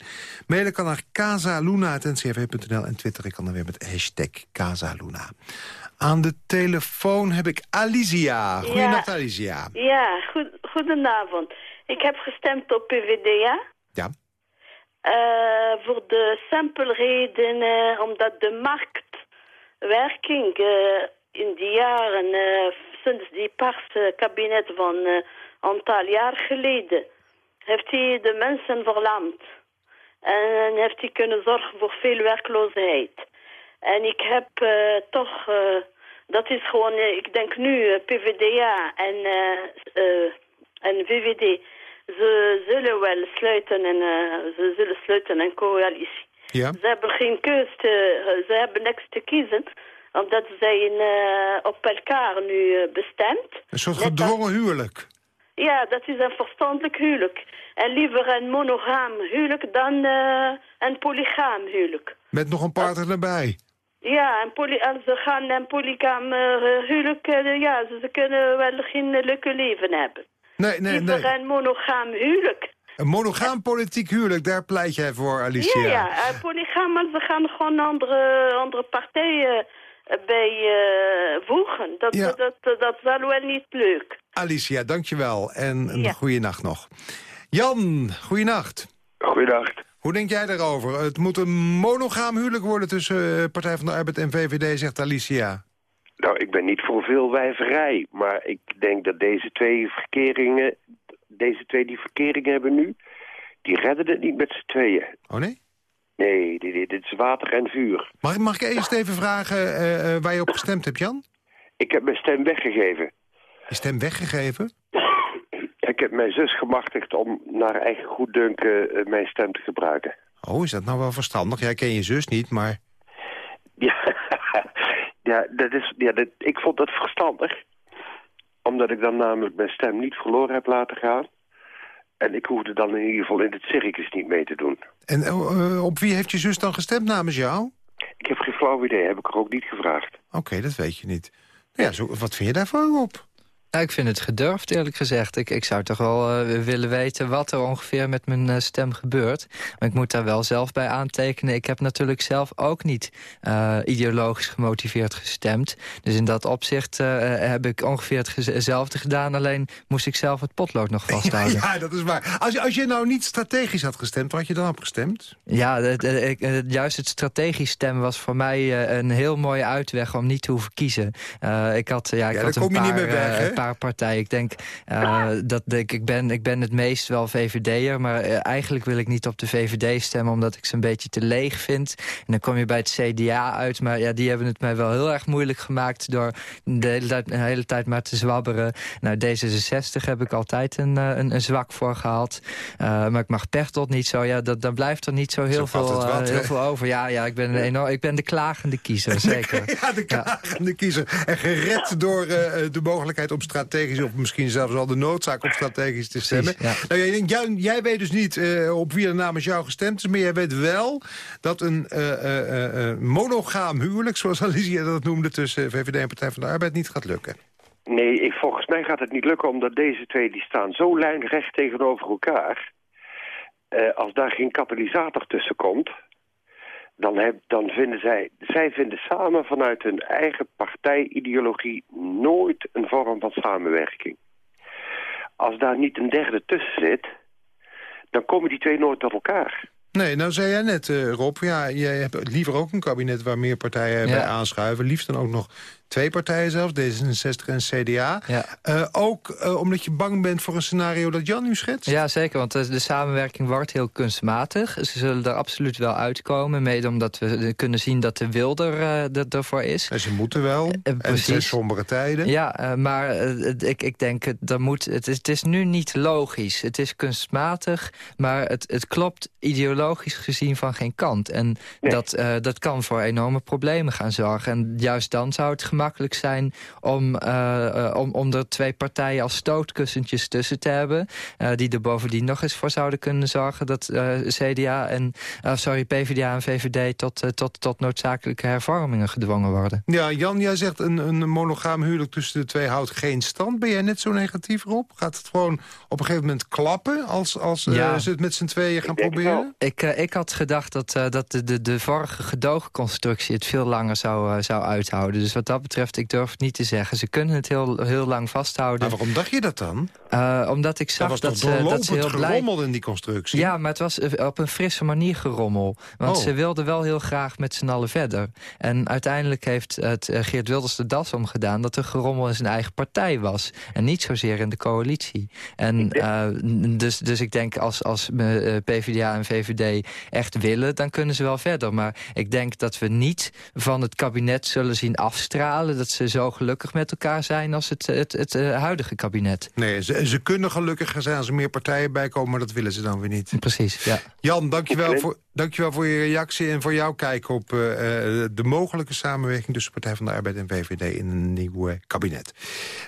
C: 0800-1121. Mailen kan naar casaluna.ncrv.nl en twitteren kan dan weer met hashtag Casaluna. Aan de telefoon heb ik Alicia. Goedenacht, Alicia.
I: Ja, goed, goedenavond. Ik heb gestemd op PvdA.
C: Ja.
I: Eh, voor de simpele reden omdat de marktwerking eh, in die jaren, eh, sinds die paarse kabinet van een aantal jaar geleden, heeft hij de mensen verlamd. En heeft hij kunnen zorgen voor veel werkloosheid. En ik heb eh, toch, eh, dat is gewoon, eh, ik denk nu PvdA en, en VVD, ze zullen wel sluiten en ze zullen sluiten een coalitie.
C: Ja.
I: Ze hebben geen keus, te, ze hebben niks te kiezen, omdat zij eh, op elkaar nu bestemd.
C: Een soort gedwongen huwelijk.
I: Ja, dat is een verstandelijk huwelijk. En liever een monogaam huwelijk dan een polygaam huwelijk.
C: Met nog een partner erbij.
I: Ja, en poly als ze gaan een polygaam eh, huwelijk, eh, ja, ze, ze kunnen wel geen eh, leuke leven hebben.
C: Nee, nee,
I: liever
C: nee.
I: een monogaam huwelijk.
C: Een monogaam politiek huwelijk, daar pleit jij voor, Alicia.
I: Ja, ja, een polygaam, maar ze gaan gewoon andere, andere partijen eh, bij eh, voegen. Dat,
C: Ja.
I: dat, dat, dat is wel wel niet leuk.
C: Alicia, dankjewel. En een
I: Ja.
C: goede nacht nog. Jan, goeienacht.
J: Goeiedag.
C: Hoe denk jij daarover? Het moet een monogaam huwelijk worden tussen eh, Partij van de Arbeid en VVD, zegt Alicia.
J: Nou, ik ben niet voor veel wijverij, maar ik denk dat deze twee verkeringen, deze twee die verkeringen hebben nu, die redden het niet met z'n tweeën.
C: Oh nee?
J: Nee, dit, dit- dit is water en vuur.
C: Mag, mag ik eerst even vragen eh, eh, waar je op gestemd hebt, Jan?
J: Ik heb mijn stem weggegeven.
C: Je stem weggegeven?
J: Ik heb mijn zus gemachtigd om naar eigen goeddunken eh, mijn stem te gebruiken.
C: Oh, is dat nou wel verstandig? Jij ken je zus niet, maar...
J: Ja, ja, dat is, ja dat, ik vond dat verstandig. Omdat ik dan namelijk mijn stem niet verloren heb laten gaan. En ik hoefde dan in ieder geval in het circus niet mee te doen.
C: En eh, eh, op wie heeft je zus dan gestemd namens jou?
J: Ik heb geen flauw idee, heb ik er ook niet gevraagd.
C: Oké, dat weet je niet. Nou ja, zo, wat vind je daarvan op?
D: Nou, ik vind het gedurfd, eerlijk gezegd. Ik, ik zou toch wel uh, willen weten wat er ongeveer met mijn uh, stem gebeurt. Maar ik moet daar wel zelf bij aantekenen. Ik heb natuurlijk zelf ook niet uh, ideologisch gemotiveerd gestemd. Dus in dat opzicht heb ik ongeveer hetzelfde gedaan. Alleen moest ik zelf het potlood nog vasthouden.
C: Ja, dat is waar. Als, als je nou niet strategisch had gestemd, wat had je dan op gestemd?
D: Ja, juist het strategisch stemmen was voor mij een heel mooie uitweg om niet te hoeven kiezen. ik had, ja, ik
C: ja,
D: had
C: een paar,
D: niet
C: meer weg,
D: partijen. Ik denk uh, dat ik, ik, ben, ik ben het meest wel VVD'er, maar uh, eigenlijk wil ik niet op de VVD stemmen omdat ik ze een beetje te leeg vind. En dan kom je bij het CDA uit, maar ja, die hebben het mij wel heel erg moeilijk gemaakt door de hele tijd, de hele tijd maar te zwabberen. Nou, D66 heb ik altijd een, uh, een, een, zwak voor gehad. maar ik mag Pechtold niet zo, ja, dat, dan blijft er niet zo heel, zo veel, wat, heel veel over. Ja, ja ik, ben enorm, ik ben de klagende kiezer, zeker.
C: ja, de klagende ja. kiezer. En gered door de mogelijkheid om strategisch... of misschien zelfs al de noodzaak om strategisch te stemmen.
D: Precies,
C: ja. nou, jij, jij, weet dus niet uh, op wie er namens jou gestemd is... maar jij weet wel dat een uh, uh, monogaam huwelijk... zoals Alicia dat noemde tussen VVD en Partij van de Arbeid... niet gaat lukken.
J: Nee, ik, volgens mij gaat het niet lukken... omdat deze twee die staan zo lijnrecht tegenover elkaar... als daar geen katalysator tussen komt dan, heb, dan vinden zij, zij vinden samen vanuit hun eigen partijideologie nooit een vorm van samenwerking. Als daar niet een derde tussen zit, dan komen die twee nooit tot elkaar.
C: Nee, nou zei jij net, uh, Rob, ja, jij hebt liever ook een kabinet waar meer partijen ja. bij aanschuiven. Liefst dan ook nog twee partijen zelfs, D66 en CDA.
D: Ja.
C: Uh, ook uh, omdat je bang bent voor een scenario dat Jan nu schetst?
D: Ja, zeker, want de, de, samenwerking wordt heel kunstmatig. Ze zullen er absoluut wel uitkomen, mede omdat we kunnen zien dat de wilder uh, ervoor is.
C: En ze moeten wel, en het zijn sombere tijden.
D: Ja, maar ik, ik denk, dat moet, het, is, het is nu niet logisch. Het is kunstmatig, maar het, het klopt ideologisch gezien van geen kant. En nee. dat, dat kan voor enorme problemen gaan zorgen. En juist dan zou het gemakkelijk zijn om, uh, om, om er twee partijen als stootkussentjes tussen te hebben. Uh, die er bovendien nog eens voor zouden kunnen zorgen dat uh, CDA en sorry, PvdA en VVD tot, tot, tot noodzakelijke hervormingen gedwongen worden.
C: Ja, Jan, jij zegt een, een monogaam huwelijk tussen de twee houdt geen stand. Ben jij net zo negatief erop? Gaat het gewoon op een gegeven moment klappen als, als ja. ze het met z'n tweeën gaan ik proberen?
D: Ik, ik had gedacht dat, dat de, de, de vorige gedoogconstructie het veel langer zou, zou uithouden. Dus wat dat betreft, ik durf het niet te zeggen. Ze kunnen het heel, heel lang vasthouden.
C: Maar waarom dacht je dat dan?
D: Uh, omdat ik zag
C: dat,
D: dat, ze, dat ze heel
C: gerommel in die constructie?
D: Ja, maar het was op een frisse manier gerommel. Want
C: oh.
D: ze wilden wel heel graag met z'n allen verder. En uiteindelijk heeft het uh, Geert Wilders de das omgedaan... dat er gerommel in zijn eigen partij was. En niet zozeer in de coalitie. En uh, dus, dus ik denk, als, als PvdA en VVD echt willen... dan kunnen ze wel verder. Maar ik denk dat we niet van het kabinet zullen zien afstralen... dat ze zo gelukkig met elkaar zijn als het, het, het, het huidige kabinet.
C: Nee, ze, ze kunnen gelukkiger zijn als er meer partijen bij komen... maar dat willen ze dan weer niet.
D: Precies, ja.
C: Jan, dankjewel voor, dankjewel voor je reactie en voor jouw kijk op uh, de mogelijke samenwerking... tussen Partij van de Arbeid en VVD in een nieuw kabinet.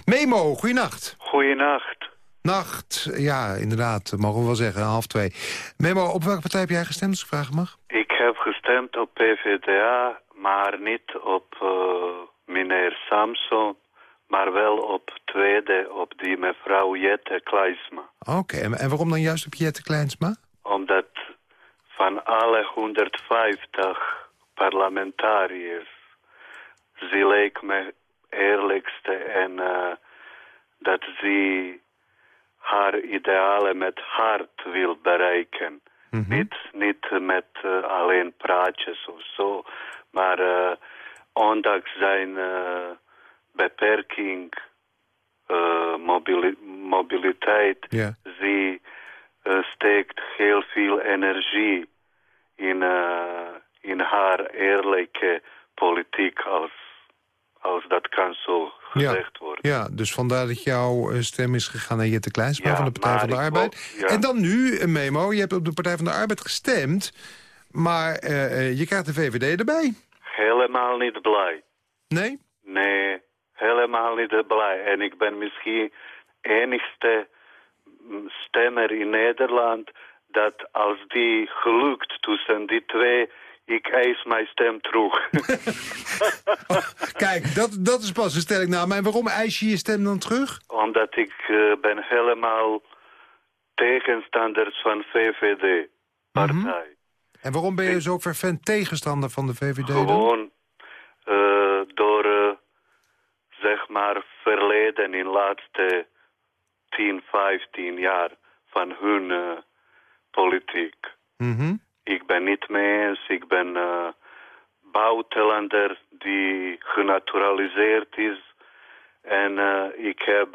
C: Memo, goeienacht.
K: Goeienacht.
C: Nacht, ja, inderdaad, mogen we wel zeggen, half twee. Memo, op welke partij heb jij gestemd, als ik vragen mag?
K: Ik heb gestemd op PvdA, maar niet op uh, meneer Samson, maar wel op tweede, op die mevrouw Jette Kleinsma.
C: Oké, okay, en waarom dan juist op Jette Kleinsma?
K: Omdat van alle 150 parlementariërs, ze leek me eerlijkste en uh, dat ze haar idealen met hart wil bereiken.
C: Mhm.
K: Mm -hmm. Niet, niet met uh, alleen praatjes of zo, maar uh, ondanks zijn uh, beperking, mobili mobiliteit,
C: yeah.
K: ze steekt heel veel energie in, in haar eerlijke politiek als, als dat kan zo gezegd
C: ja,
K: worden.
C: Ja, dus vandaar dat jouw stem is gegaan naar Jette Kleinsma
K: ja,
C: van de Partij van de Arbeid.
K: Wil, ja.
C: En dan nu, een memo, je hebt op de Partij van de Arbeid gestemd... maar uh, je krijgt de VVD erbij.
K: Helemaal niet blij.
C: Nee?
K: Nee, helemaal niet blij. En ik ben misschien enigste stemmer in Nederland... dat als die gelukt tussen die twee ik eis mijn stem terug.
C: Kijk, dat, dat is pas een stelling nou. Maar waarom eis je je stem dan terug?
K: Omdat ik uh, ben helemaal tegenstanders van VVD-partij. Mm -hmm.
C: En waarom ben je zo fervent tegenstander van de VVD dan?
K: Gewoon uh, door, uh, zeg maar, verleden in de laatste 10, 15 jaar van hun uh, politiek.
C: Mm -hmm.
K: Ik ben niet mee eens. Ik ben buitenlander die genaturaliseerd is. En ik heb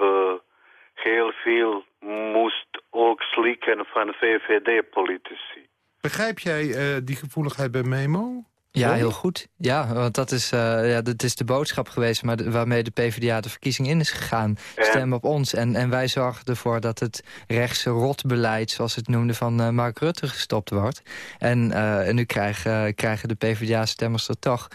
K: heel veel moest ook slikken van VVD-politici.
C: Begrijp jij die gevoeligheid bij Memo?
D: Ja, heel goed. Ja, want dat is, uh, ja, dat is de boodschap geweest maar de, waarmee de PvdA de verkiezing in is gegaan. Stem op ons. En, en wij zorgen ervoor dat het rechtse rotbeleid, zoals het noemde, van uh, Mark Rutte gestopt wordt. En, uh, en nu krijgen, krijgen de PvdA-stemmers er toch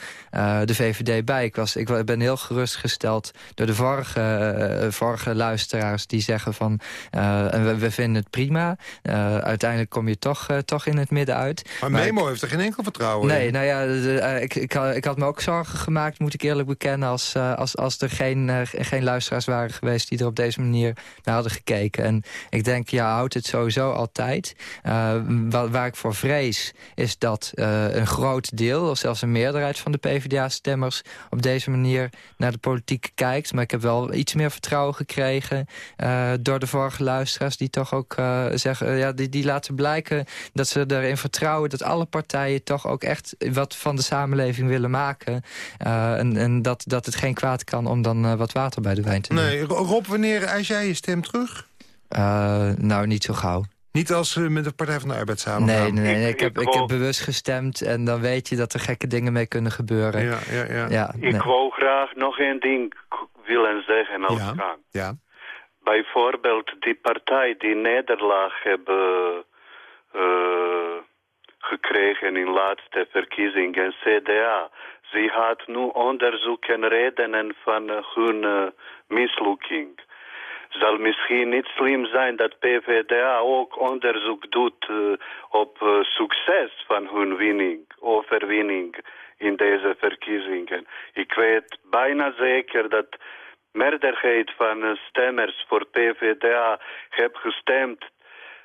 D: de VVD bij. Ik, was, ik ben heel gerustgesteld door de vorige, vorige luisteraars die zeggen van... we, we, vinden het prima. uiteindelijk kom je toch, toch in het midden uit.
C: Maar, maar Memo ik, heeft er geen enkel vertrouwen
D: nee,
C: in.
D: nou ja, ik, ik, ik, had me ook zorgen gemaakt, moet ik eerlijk bekennen... als, uh, als, als er geen, geen luisteraars waren geweest die er op deze manier naar hadden gekeken. En ik denk, ja, houdt het sowieso altijd. Waar, waar, ik voor vrees is dat een groot deel... of zelfs een meerderheid van de PvdA-stemmers... op deze manier naar de politiek kijkt. Maar ik heb wel iets meer vertrouwen gekregen... door de vorige luisteraars die toch ook zeggen... ja, die, die laten blijken dat ze erin vertrouwen... dat alle partijen toch ook echt wat van de samenleving willen maken. Uh, en en dat, dat het geen kwaad kan om dan uh, wat water bij de wijn te doen.
C: Nee, Rob, wanneer eis jij je stem terug?
D: Uh, nou, niet zo gauw.
C: Niet als uh, met de Partij van de Arbeid samen
D: nee, nee, nee, nee, Ik, heb, ik heb bewust gestemd en dan weet je dat er gekke dingen mee kunnen gebeuren.
C: Ja, ja, ja.
D: ja
K: ik
D: nee.
K: wou graag nog één ding willen zeggen als
C: ja,
K: gaan.
C: Ja.
K: Bijvoorbeeld die partij die nederlaag hebben uh, gekregen in laatste verkiezingen, CDA. Ze had nu onderzoek en redenen van hun uh, mislukking. Zal misschien niet slim zijn dat PvdA ook onderzoek doet uh, op succes van hun winning, overwinning in deze verkiezingen. Ik weet bijna zeker dat meerderheid van stemmers voor PvdA heeft gestemd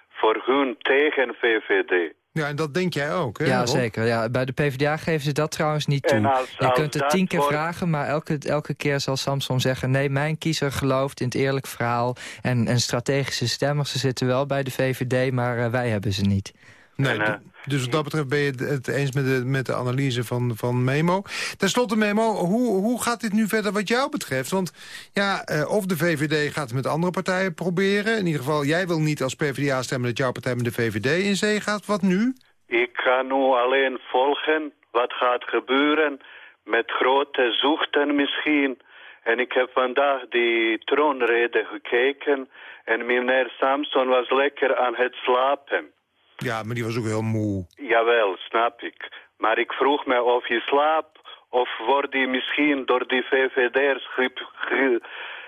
K: voor hun tegen VVD.
C: Ja, en dat denk jij ook, hè?
D: Ja,
C: Rob?
D: zeker. Ja, bij de PvdA geven ze dat trouwens niet toe.
K: Als,
D: je
K: als
D: kunt het tien keer
K: wordt...
D: vragen, maar elke, elke keer zal Samson zeggen... nee, mijn kiezer gelooft in het eerlijk verhaal. En, en strategische stemmers, ze zitten wel bij de VVD, maar uh, wij hebben ze niet.
C: Nee, en, uh, dus wat dat betreft ben je het eens met de, met de analyse van, van Memo. Ten slotte, Memo, hoe, hoe gaat dit nu verder wat jou betreft? Want ja, uh, of de VVD gaat het met andere partijen proberen. In ieder geval, jij wil niet als PvdA stemmen dat jouw partij met de VVD in zee gaat. Wat nu?
K: Ik ga nu alleen volgen wat gaat gebeuren met grote zochten misschien. En ik heb vandaag die troonrede gekeken en meneer Samson was lekker aan het slapen.
C: Ja, maar die was ook heel moe.
K: Jawel, snap ik. Maar ik vroeg me of je slaapt of wordt hij misschien door die VVD'ers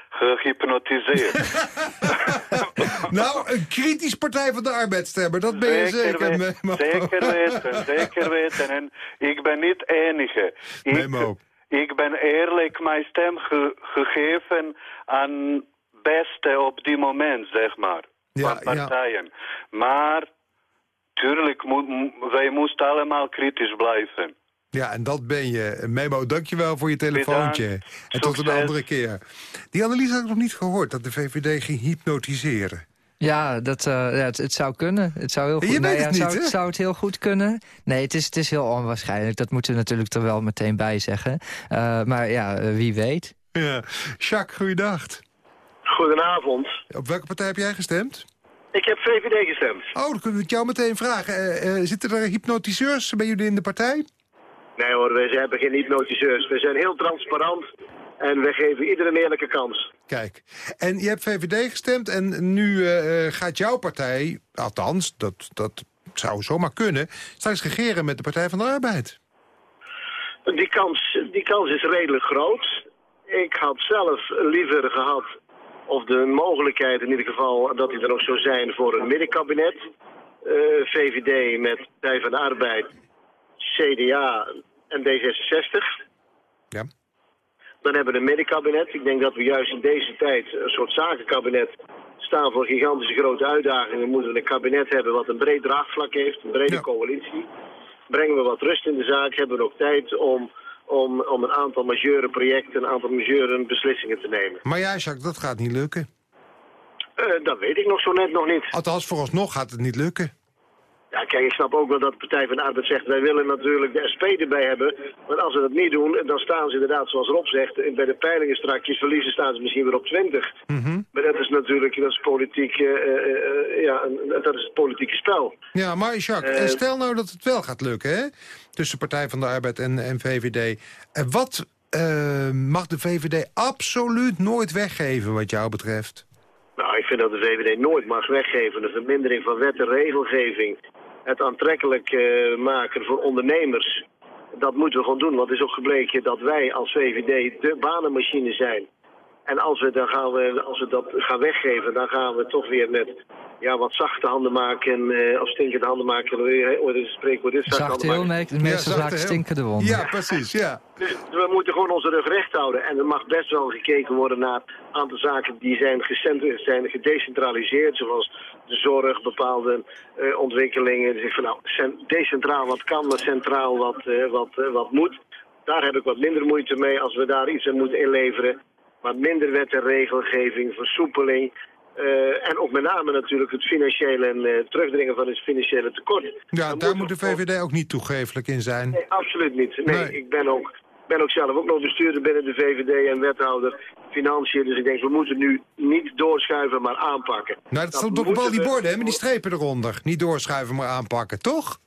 K: gehypnotiseerd.
C: nou, een kritisch Partij van de Arbeidsstemmer, dat ben je zeker.
K: Zeker, zeker weten, zeker weten. En ik ben niet enige. Ik,
C: Memo.
K: ik ben eerlijk mijn stem ge gegeven aan beste op die moment, zeg maar.
C: Ja,
K: van partijen. Ja. Maar, tuurlijk, mo wij moesten allemaal kritisch blijven.
C: Ja, en dat ben je. Memo, dankjewel voor je telefoontje.
K: Bedankt.
C: En tot een andere keer. Die analyse had ik nog niet gehoord, dat de VVD ging hypnotiseren.
D: Ja, dat, uh, ja het, het, zou kunnen. Het zou heel goed,
C: je het niet,
D: zou, het heel goed kunnen? Nee, het is, het is heel onwaarschijnlijk. Dat moeten we natuurlijk er wel meteen bij zeggen. Uh, maar ja, wie weet.
C: Ja. Jacques, goeiedag.
L: Goedenavond.
C: Op welke partij heb jij gestemd?
L: Ik heb VVD gestemd.
C: Oh, dan kunnen we het jou meteen vragen. Uh, zitten er hypnotiseurs bij jullie in de partij?
L: Nee hoor, wij hebben geen hypnotiseurs. We zijn heel transparant en we geven iedereen een eerlijke kans.
C: Kijk, en je hebt VVD gestemd en nu uh, gaat jouw partij, althans, dat, dat zou zomaar kunnen, straks regeren met de Partij van de Arbeid.
L: Die kans, die kans is redelijk groot. Ik had zelf liever gehad, of de mogelijkheid in ieder geval, dat die er nog zou zijn voor een middenkabinet. Uh, VVD met Partij van de Arbeid CDA en D66.
C: Ja.
L: Dan hebben we een middenkabinet. Ik denk dat we juist in deze tijd een soort zakenkabinet staan voor gigantische grote uitdagingen. Moeten we een kabinet hebben wat een breed draagvlak heeft, een brede coalitie. Brengen we wat rust in de zaak, hebben we ook tijd om, om, om een aantal majeure projecten, een aantal majeure beslissingen te nemen.
C: Maar ja, Jacques, dat gaat niet lukken.
L: Eh, dat weet ik nog zo net nog niet.
C: Althans, vooralsnog gaat het niet lukken.
L: Kijk, ik snap ook wel dat de Partij van de Arbeid zegt... wij willen natuurlijk de SP erbij hebben. Want als ze dat niet doen, dan staan ze inderdaad, zoals Rob zegt... bij de peilingen straks verliezen staan ze misschien weer op 20.
C: Mhm.
L: Maar dat is natuurlijk dat is politiek, eh, eh, eh, ja, dat is het politieke spel.
C: Ja, maar Jacques, stel nou dat het wel gaat lukken, hè? Tussen Partij van de Arbeid en, en VVD. En wat mag de VVD absoluut nooit weggeven, wat jou betreft?
L: Nou, ik vind dat de VVD nooit mag weggeven. De vermindering van wet en regelgeving. Het aantrekkelijk eh, maken voor ondernemers. Dat moeten we gewoon doen. Want het is ook gebleken dat wij als VVD de banenmachine zijn. En als we, dan gaan we, als we dat gaan weggeven, dan gaan we toch weer met ja, wat zachte handen maken. eh, of stinkende handen maken. Het spreekwoord? Dit zachte
D: Zachte
L: handen
D: heel,
L: maken.
D: me- meestal vaak stinkende wonden.
C: Ja, precies, ja.
L: Dus we moeten gewoon onze rug recht houden. En er mag best wel gekeken worden naar een aantal zaken die zijn, zijn gedecentraliseerd. Zoals de zorg, bepaalde eh, ontwikkelingen. Dus ik van nou, cen- decentraal wat kan, maar centraal wat, eh, wat, eh, wat moet. Daar heb ik wat minder moeite mee als we daar iets aan moeten inleveren. Wat minder wet en regelgeving, versoepeling. eh, en ook met name natuurlijk het financiële en eh, terugdringen van het financiële tekort.
C: Ja, daar moet de VVD ook niet toegefelijk in zijn.
L: Nee, absoluut niet. Nee, ik ben ook, ben ook zelf ook nog bestuurder binnen de VVD en wethouder financiën. Dus ik denk, we moeten nu niet doorschuiven, maar aanpakken.
C: Nou, dat stond op al die borden, hè, met die strepen eronder. Niet doorschuiven, maar aanpakken, toch?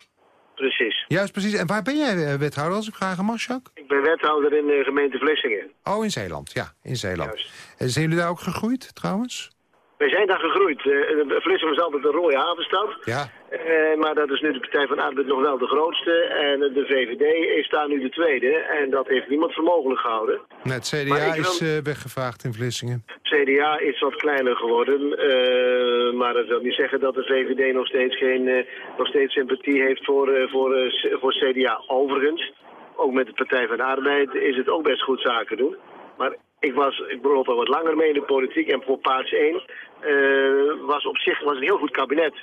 L: Precies.
C: Juist precies. En waar ben jij eh, wethouder, als ik vragen mag, Jacques?
L: Ik ben wethouder in de gemeente Vlissingen.
C: Oh, in Zeeland. Ja, in Zeeland. En zijn jullie daar ook gegroeid, trouwens?
L: Wij zijn daar gegroeid. Eh, Vlissingen was altijd een rode havenstad.
C: Ja.
L: Eh, maar dat is nu de Partij van Arbeid nog wel de grootste. En de VVD is daar nu de tweede. En dat heeft niemand voor mogelijk gehouden.
C: Nee, het CDA
L: wil-
C: is eh, weggevaagd in Vlissingen.
L: CDA is wat kleiner geworden. eh, maar dat wil niet zeggen dat de VVD nog steeds, geen, eh, nog steeds sympathie heeft voor, eh, voor, voor CDA. Overigens, ook met de Partij van de Arbeid is het ook best goed zaken doen. Maar ik, was, ik loop al wat langer mee in de politiek. En voor Paars 1 eh, was op zich was een heel goed kabinet.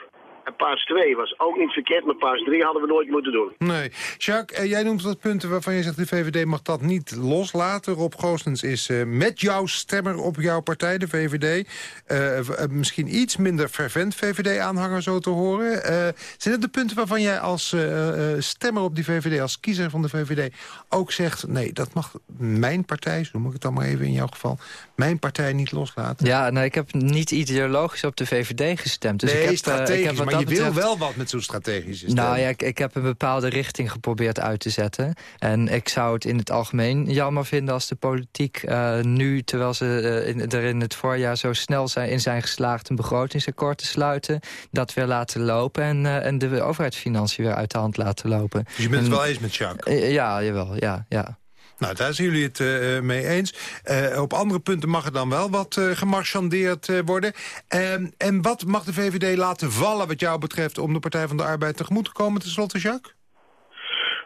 L: En Paars 2 was ook niet verkeerd, maar Paars 3 hadden we nooit moeten doen.
C: Nee. Jacques, eh, jij noemt wat punten waarvan je zegt... de VVD mag dat niet loslaten. Rob Goossens is eh, met jouw stemmer op jouw partij, de VVD. eh, misschien iets minder fervent VVD-aanhanger zo te horen. Eh, zijn het de punten waarvan jij als eh, eh, stemmer op die VVD... als kiezer van de VVD ook zegt... nee, dat mag mijn partij, zo noem ik het dan maar even in jouw geval... mijn partij niet loslaten?
D: Ja, nou, ik heb niet ideologisch op de VVD gestemd. Dus
C: nee,
D: ik heb,
C: strategisch,
D: ik heb wat
C: maar je wil wel wat met zo'n strategische stem.
D: Nou ja, ik, ik heb een bepaalde richting geprobeerd uit te zetten. En ik zou het in het algemeen jammer vinden als de politiek eh, nu... terwijl ze in, er in het voorjaar zo snel zijn, in zijn geslaagd... een begrotingsakkoord te sluiten, dat weer laten lopen... en, eh, en de overheidsfinanciën weer uit de hand laten lopen.
C: Dus je bent het wel eens met Jacques?
D: Ja, jawel, ja, ja.
C: Nou, daar zijn jullie het eh, mee eens. Eh, op andere punten mag er dan wel wat eh, gemarchandeerd worden. Ehm, en wat mag de VVD laten vallen wat jou betreft... om de Partij van de Arbeid tegemoet te komen, tenslotte, Jacques?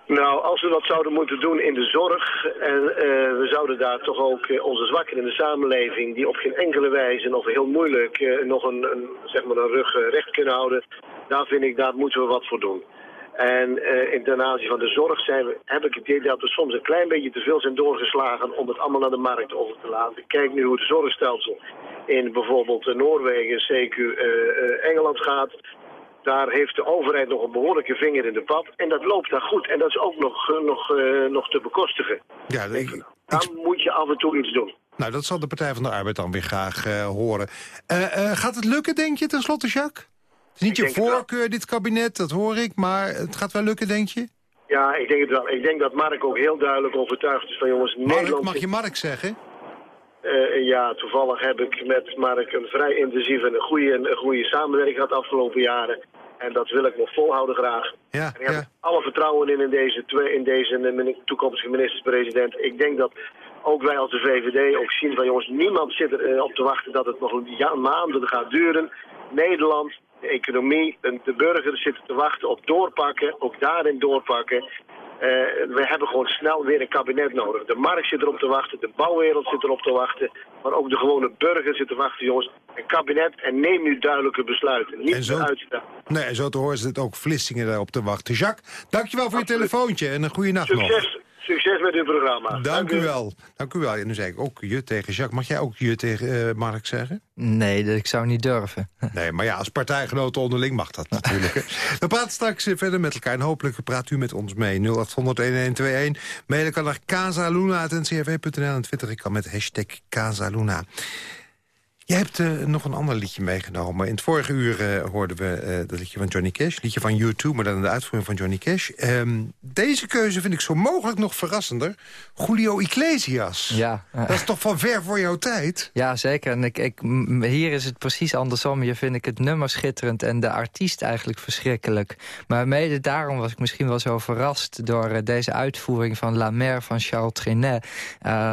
L: Nou, als we dat zouden moeten doen in de zorg... en we zouden daar toch ook onze zwakken in de samenleving... die op geen enkele wijze of heel moeilijk nog een, een, zeg maar een rug recht kunnen houden... daar vind ik, daar moeten we wat voor doen. En eh, in ten aanzien van de zorg zijn we, heb ik het idee dat we soms een klein beetje te veel zijn doorgeslagen om het allemaal naar de markt over te laten. Kijk nu hoe het zorgstelsel in bijvoorbeeld eh, Noorwegen, CQ, eh, Engeland gaat. Daar heeft de overheid nog een behoorlijke vinger in de pap. En dat loopt daar goed. En dat is ook nog, nog, nog te bekostigen.
C: Ja, ik,
L: Dan moet je af en toe iets doen.
C: nou, dat zal de Partij van de Arbeid dan weer graag horen. Gaat het lukken, denk je, tenslotte, Jacques? Het is niet je voorkeur, dit kabinet, dat hoor ik. Maar het gaat wel lukken, denk je?
L: Ja, ik denk het wel. Ik denk dat Mark ook heel duidelijk overtuigd is van jongens,
C: Mark,
L: Nederland...
C: mag je Mark zeggen?
L: Eh, ja, toevallig heb ik met Mark een vrij intensieve en een goede, een goede samenwerking gehad de afgelopen jaren. En dat wil ik nog volhouden graag.
C: Ja,
L: En ik heb alle vertrouwen in, in deze, twee, in deze toekomstige minister-president. Ik denk dat ook wij als de VVD ook zien van jongens, niemand zit er eh, op te wachten dat het nog een ja, maanden gaat duren. Nederland, de economie, en de burgers zitten te wachten op doorpakken, ook daarin doorpakken. we hebben gewoon snel weer een kabinet nodig. De markt zit erop te wachten, de bouwwereld zit erop te wachten. Maar ook de gewone burger zit te wachten, jongens. Een kabinet en neem nu duidelijke besluiten. Niet
C: En zo-. Nee, en zo te horen zit ook Vlissingen daarop te wachten. Jacques, dankjewel voor je telefoontje en een goede nacht nog.
L: Succes, met uw programma.
C: Dank u wel. Dank u wel. En nu zei ik ook je tegen Jacques. Mag jij ook je tegen eh, Mark zeggen?
D: Nee, dat- ik zou niet durven.
C: Nee, maar ja, als partijgenoten onderling mag dat natuurlijk. We praten straks eh, verder met elkaar en hopelijk praat u met ons mee. 0800-1121. Mailen kan naar casaluna.ncrv.nl en twitter ik kan met hashtag Casaluna. Jij hebt eh, nog een ander liedje meegenomen. In het vorige uur eh, hoorden we eh, dat liedje van Johnny Cash. Liedje van U2, maar dan de uitvoering van Johnny Cash. Ehm, deze keuze vind ik zo mogelijk nog verrassender. Julio Iglesias.
D: Ja.
C: Dat is toch van ver voor jouw tijd?
D: Ja, zeker. En ik, ik, hier is het precies andersom. Hier vind ik het nummer schitterend en de artiest eigenlijk verschrikkelijk. Maar mede daarom was ik misschien wel zo verrast... door deze uitvoering van La Mer van Charles Trenet.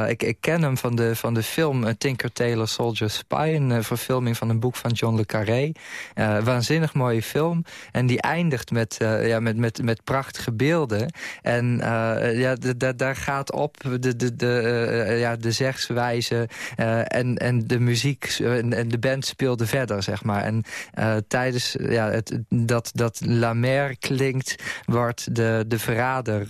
D: Ik, ik ken hem van de, van de film Tinker Tailor Soldier Spy... een eh, verfilming van een boek van John le Carré. Eh, waanzinnig mooie film. En die eindigt met, eh, ja, met, met, met prachtige beelden. En ja, daar gaat op de, de, de, ja, de zegswijze en, en de muziek en, de band speelde verder, zeg maar. En tijdens ja, het, dat, dat La Mer klinkt, wordt de, de verrader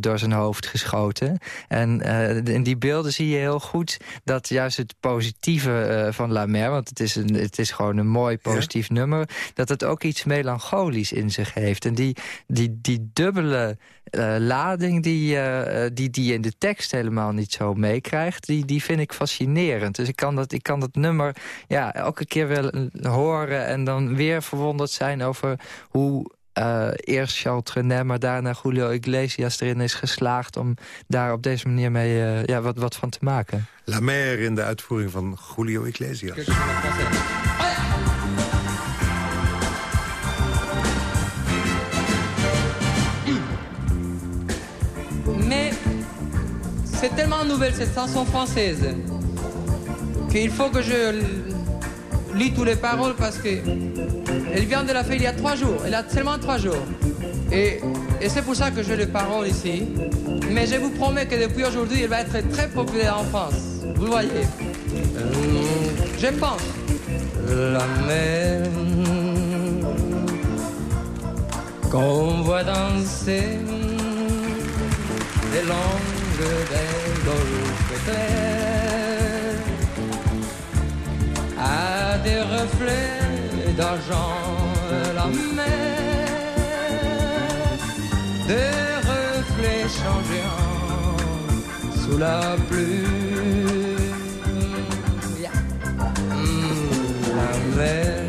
D: door zijn hoofd geschoten. En in die beelden zie je heel goed dat juist het positieve eh, van La Mer... want het is, een, het is gewoon een mooi positief nummer... dat het ook iets melancholisch in zich heeft. En die, die, die dubbele eh, lading die, eh, die, die je in de tekst helemaal niet zo meekrijgt... Die, die vind ik fascinerend. Dus ik kan dat, ik kan dat nummer ja, elke keer wel eh, horen... en dan weer verwonderd zijn over hoe... eh, eerst Charles Trenet, maar daarna Julio Iglesias erin is geslaagd... om daar op deze manier mee eh, ja, wat, wat van te maken.
C: La Mer in de uitvoering van Julio Iglesias.
M: Mais c'est tellement nouvelle cette chanson française qu'il faut que je lis toutes les paroles parce que elle vient de la faire il y a trois jours. Elle a seulement trois jours. Et, et c'est pour ça que j'ai les paroles ici. Mais je vous promets que depuis aujourd'hui, elle va être très populaire en France. Vous le voyez. Je pense. La mer qu'on voit danser des longues des golfes des reflets d'argent la mer des reflets changeants sous la pluie Yeah. Mm, la mer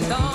C: Metal.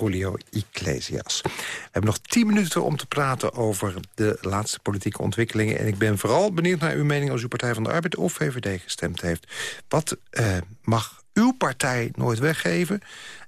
C: Julio Iglesias. We hebben nog tien minuten om te praten over de laatste politieke ontwikkelingen. En ik ben vooral benieuwd naar uw mening als uw Partij van de Arbeid of VVD gestemd heeft. Wat uh, mag uw partij nooit weggeven?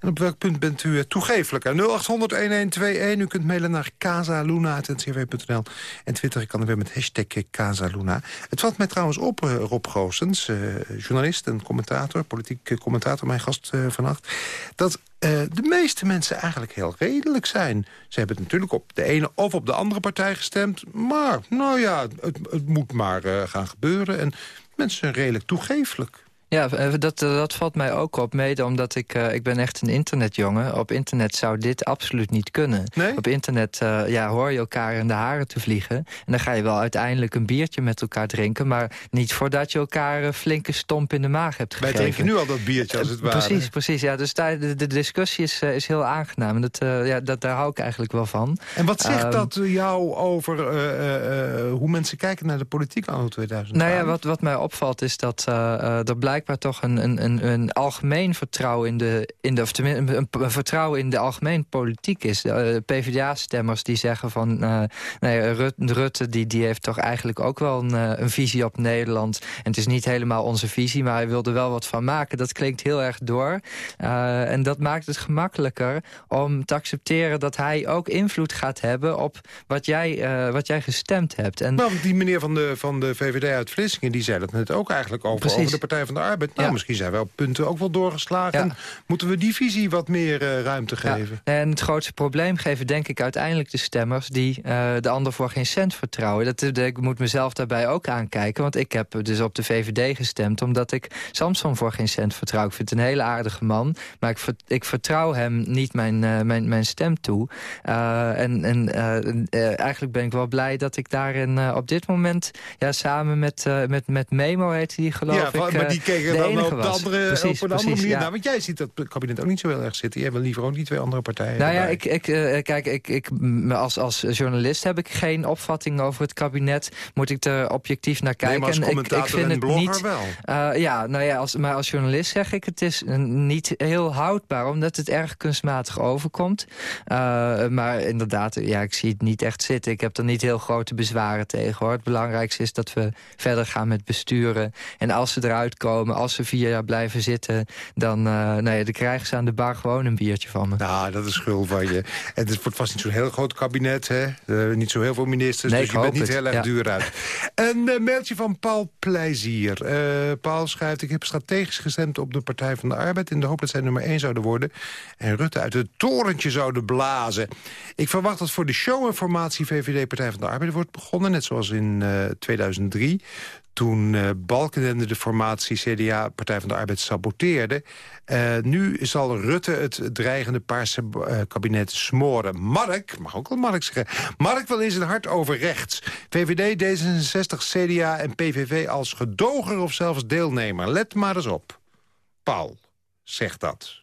C: En op welk punt bent u toegefelijk? 0800-1121. U kunt mailen naar casaluna.ncrv.nl. En twitteren kan er weer met hashtag Casaluna. Het valt mij trouwens op, Rob Goossens, journalist en commentator... politiek commentator, mijn gast vannacht... dat de meeste mensen eigenlijk heel redelijk zijn. Ze hebben natuurlijk op de ene of op de andere partij gestemd. Maar, nou ja, het, het moet maar gaan gebeuren. En mensen zijn redelijk toegefelijk.
D: Ja, dat, dat valt mij ook op, mede omdat ik, uh, ik ben echt een internetjongen. Op internet zou dit absoluut niet kunnen.
C: Nee?
D: Op internet uh, ja, hoor je elkaar in de haren te vliegen. En dan ga je wel uiteindelijk een biertje met elkaar drinken... maar niet voordat je elkaar een flinke stomp in de maag hebt gegeven.
C: Wij drinken nu al dat biertje, als het ware.
D: Precies, precies. Ja, dus daar, de, de discussie is, is heel aangenaam. Dat, ja, dat, daar hou ik eigenlijk wel van.
C: En wat zegt um, dat jou over hoe mensen kijken naar de politiek anno 2000?
D: Nou ja, wat, wat mij opvalt is dat er blijkt blijkbaar toch een, een, een, een algemeen vertrouwen in de, in de of tenminste een, een vertrouwen in de algemeen politiek is. Uh, PvdA-stemmers die zeggen van uh, nee, Rut, Rutte die, die heeft toch eigenlijk ook wel een, uh, een visie op Nederland. En het is niet helemaal onze visie, maar hij wilde er wel wat van maken. Dat klinkt heel erg door. en dat maakt het gemakkelijker om te accepteren dat hij ook invloed gaat hebben op wat jij, wat jij gestemd hebt. En,
C: nou, die meneer van de, van de VVD uit Vlissingen, die zei dat net ook eigenlijk over, over de Partij van de Arbeid. Nou, ja. misschien zijn wel punten ook wel doorgeslagen. Ja. Moeten we die visie wat meer uh, ruimte geven?
D: Ja. En het grootste probleem geven denk ik uiteindelijk de stemmers... die uh, de ander voor geen cent vertrouwen. Dat, de, ik moet mezelf daarbij ook aankijken. Want ik heb dus op de VVD gestemd... omdat ik Samson voor geen cent vertrouw. Ik vind het een hele aardige man. Maar ik, ik vertrouw hem niet mijn, uh, mijn, mijn stem toe. en en eigenlijk ben ik wel blij dat ik daarin op dit moment... Ja, samen met, met, met Memo heette die geloof
C: ja,
D: ik...
C: maar die keken dan op, de andere,
D: precies,
C: op een andere manier. Nou, want jij ziet dat kabinet ook niet zo heel erg zitten. Jij wil liever ook die twee andere partijen
D: Nou ja, ik, ik, uh, kijk, ik, ik, als, als journalist heb ik geen opvatting over het kabinet. Moet ik er objectief naar kijken.
C: Nee, maar als commentator
D: ik, ik vind
C: en
D: het niet,
C: wel.
D: Uh, ja, nou ja, als, maar als journalist zeg ik... het is niet heel houdbaar, omdat het erg kunstmatig overkomt. Uh, maar inderdaad, ja, ik zie het niet echt zitten. Ik heb er niet heel grote bezwaren tegen, hoor. Het belangrijkste is dat we verder gaan met besturen. En als ze eruit komen, als ze vier jaar blijven zitten... dan, uh, nee, dan krijgen ze aan de bar gewoon een biertje van me.
C: Nou, dat is schuld van je. En het wordt vast niet zo'n heel groot kabinet, hè? Uh, niet zo heel veel ministers,
D: nee,
C: dus je bent niet
D: het.
C: heel erg
D: ja.
C: duur uit. Een uh, mailtje van Paul Plezier. Paul schrijft, ik heb strategisch gestemd op de Partij van de Arbeid... in de hoop dat zij nummer 1 zouden worden... en Rutte uit het torentje zouden blazen. Ik verwacht dat voor de showinformatie VVD Partij van de Arbeid wordt begonnen... net zoals in 2003 toen uh, Balkenende de formatie CDA Partij van de Arbeid saboteerde. Uh, nu zal Rutte het dreigende paarse uh, kabinet smoren. Mark, mag ook wel Mark zeggen... Mark wil in zijn hart over rechts. VVD, D66, CDA en PVV als gedoger of zelfs deelnemer. Let maar eens op. Paul zegt dat.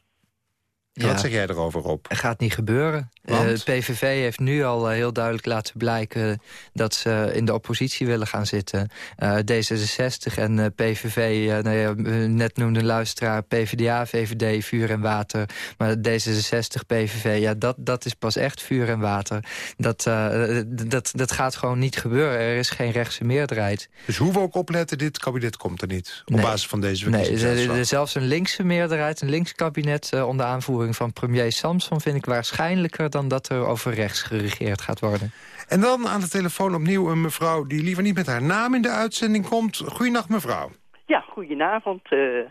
C: Ja. Wat zeg jij erover op?
D: Het gaat niet gebeuren. Uh, het PVV heeft nu al uh, heel duidelijk laten blijken... dat ze in de oppositie willen gaan zitten. Uh, D66 en PVV, nou ja, net noemde luisteraar... PvdA, VVD, vuur en water. Maar D66, PVV, ja, dat, dat is pas echt vuur en water. Dat, dat, dat gaat gewoon niet gebeuren. Er is geen rechtse meerderheid.
C: Dus hoe we ook opletten, dit kabinet komt er niet? Op
D: nee.
C: basis van deze
D: Nee, er, er, zelfs een linkse meerderheid, een links kabinet... onder aanvoering van premier Samson vind ik waarschijnlijker... dan dat er over rechts geregeerd gaat worden.
C: En dan aan de telefoon opnieuw een mevrouw... die liever niet met haar naam in de uitzending komt. Goeienacht, mevrouw.
N: Ja, goedenavond, uh,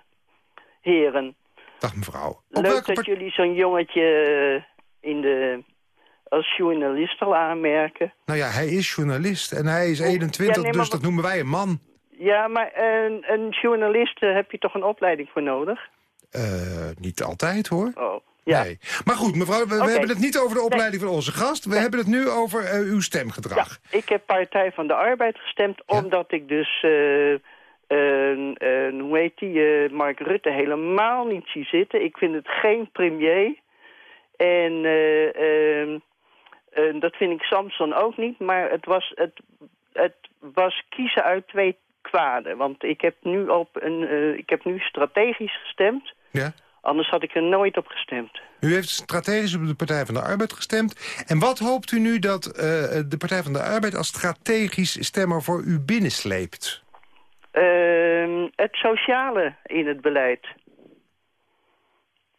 N: heren.
C: Dag, mevrouw.
N: Op Leuk dat jullie zo'n jongetje in de, als journalist al aanmerken.
C: Nou ja, hij is journalist en hij is 21, ja, nee, dus dat noemen wij een man.
N: Ja, maar een, een journalist uh, heb je toch een opleiding voor nodig?
C: Eh, niet altijd, hoor.
N: Oh, ja.
C: Nee. Maar goed, mevrouw, we, hebben het niet over de opleiding van onze gast. We hebben het nu over eh, uw stemgedrag.
N: Ik heb Partij van de Arbeid gestemd omdat ik dus... eh, hoe heet die, Mark Rutte helemaal niet zie zitten. Ik vind het geen premier. En eh, ehm, eh, dat vind ik Samson ook niet. Maar het was, het, het was kiezen uit twee kwaden. Want ik heb nu, op een, ik heb nu strategisch gestemd.
C: Ja.
N: Anders had ik er nooit op gestemd.
C: U heeft strategisch op de Partij van de Arbeid gestemd. En wat hoopt u nu dat eh, de Partij van de Arbeid als strategisch stemmer voor u binnensleept?
N: Ehm, het sociale in het beleid.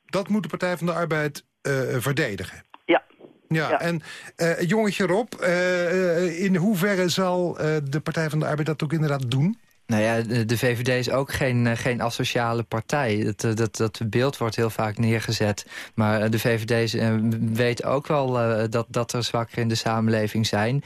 C: Dat moet de Partij van de Arbeid eh, verdedigen.
N: Ja.
C: Ja, en eh, jongetje Rob, in hoeverre zal de Partij van de Arbeid dat ook inderdaad doen?
D: Nou ja, de VVD is ook geen, eh, geen asociale partij. Dat, eh, dat, dat beeld wordt heel vaak neergezet. Maar eh, de VVD weet ook wel dat, dat er zwakken in de samenleving zijn.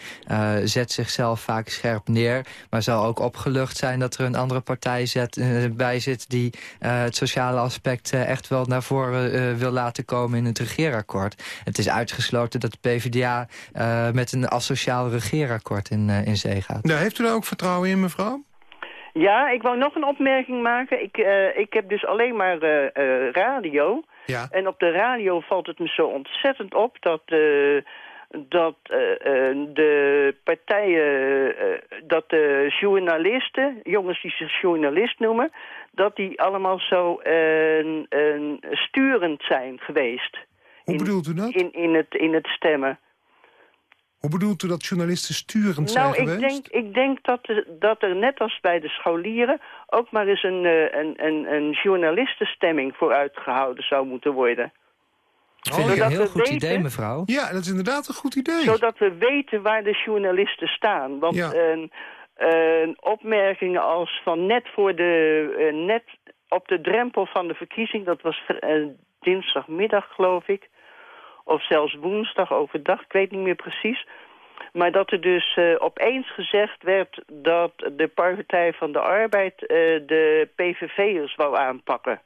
D: Zet zichzelf vaak scherp neer. Maar zal ook opgelucht zijn dat er een andere partij zet, bij zit... die het sociale aspect echt wel naar voren wil laten komen in het regeerakkoord. Het is uitgesloten dat de PvdA met een asociaal regeerakkoord in, in zee gaat.
C: Nou, heeft u daar ook vertrouwen in, mevrouw?
N: Ja, ik wou nog een opmerking maken. Ik, eh, ik heb dus alleen maar eh, eh, radio.
C: Ja.
N: En op de radio valt het me zo ontzettend op dat, dat de partijen, dat de journalisten, jongens die zich journalist noemen, dat die allemaal zo sturend zijn geweest.
C: Hoe bedoelt u dat?
N: In, in, het, in het stemmen.
C: Hoe bedoelt u dat journalisten sturend
N: Nou,
C: zijn
N: ik
C: geweest?
N: denk, ik denk dat, er, dat er net als bij de scholieren... ook maar eens een, eh, een, een, een journalistenstemming voor uitgehouden zou moeten worden.
D: Vind ik
N: Zodat
D: een heel goed
N: weten-
D: idee, mevrouw.
C: Ja, dat is inderdaad een goed idee.
N: Zodat we weten waar de journalisten staan. Want
C: Ja.
N: een, een opmerkingen als van net voor de... eh, net op de drempel van de verkiezing... dat was eh, dinsdagmiddag, geloof ik... of zelfs woensdag overdag, ik weet niet meer precies... Maar dat er dus eh, opeens gezegd werd dat de Partij van de Arbeid eh, de PVV'ers wou aanpakken.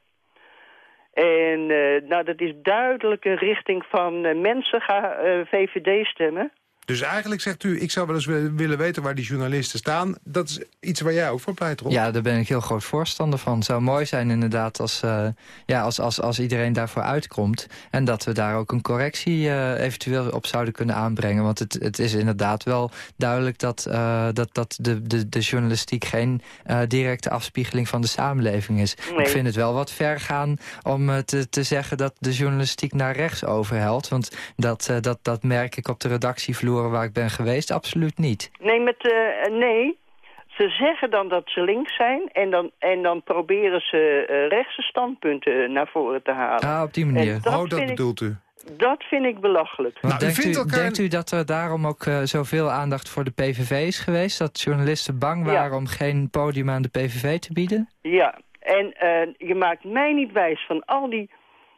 N: En eh, nou, dat is duidelijk een richting van mensen gaan VVD stemmen.
C: Dus eigenlijk zegt u, ik zou wel eens wi- willen weten waar die journalisten staan. Dat is iets waar jij ook voor pleit, Rob.
D: Ja, daar ben ik heel groot voorstander van. Het zou mooi zijn inderdaad als, eh, ja, als, als, als iedereen daarvoor uitkomt. En dat we daar ook een correctie eh, eventueel op zouden kunnen aanbrengen. Want het, het is inderdaad wel duidelijk dat, eh, dat, dat de, de, de journalistiek geen eh, directe afspiegeling van de samenleving is.
N: Nee.
D: Ik vind het wel wat ver gaan om te, te zeggen dat de journalistiek naar rechts overhelt. Want dat, eh, dat, dat merk ik op de redactievloer waar ik ben geweest absoluut niet.
N: Nee, met, eh, nee, ze zeggen dan dat ze links zijn... en dan, en dan proberen ze eh, rechtse standpunten naar voren te halen.
D: Ah, op die manier.
N: En
C: oh, dat
N: ik-
C: bedoelt u.
N: Dat vind ik belachelijk.
C: Nou, u
D: denkt,
C: vindt
D: u,
C: elkaar-
D: denkt u dat er daarom ook eh, zoveel aandacht voor de PVV is geweest? Dat journalisten bang
N: Ja.
D: waren om geen podium aan de PVV te bieden?
N: Ja, en eh, je maakt mij niet wijs van al die...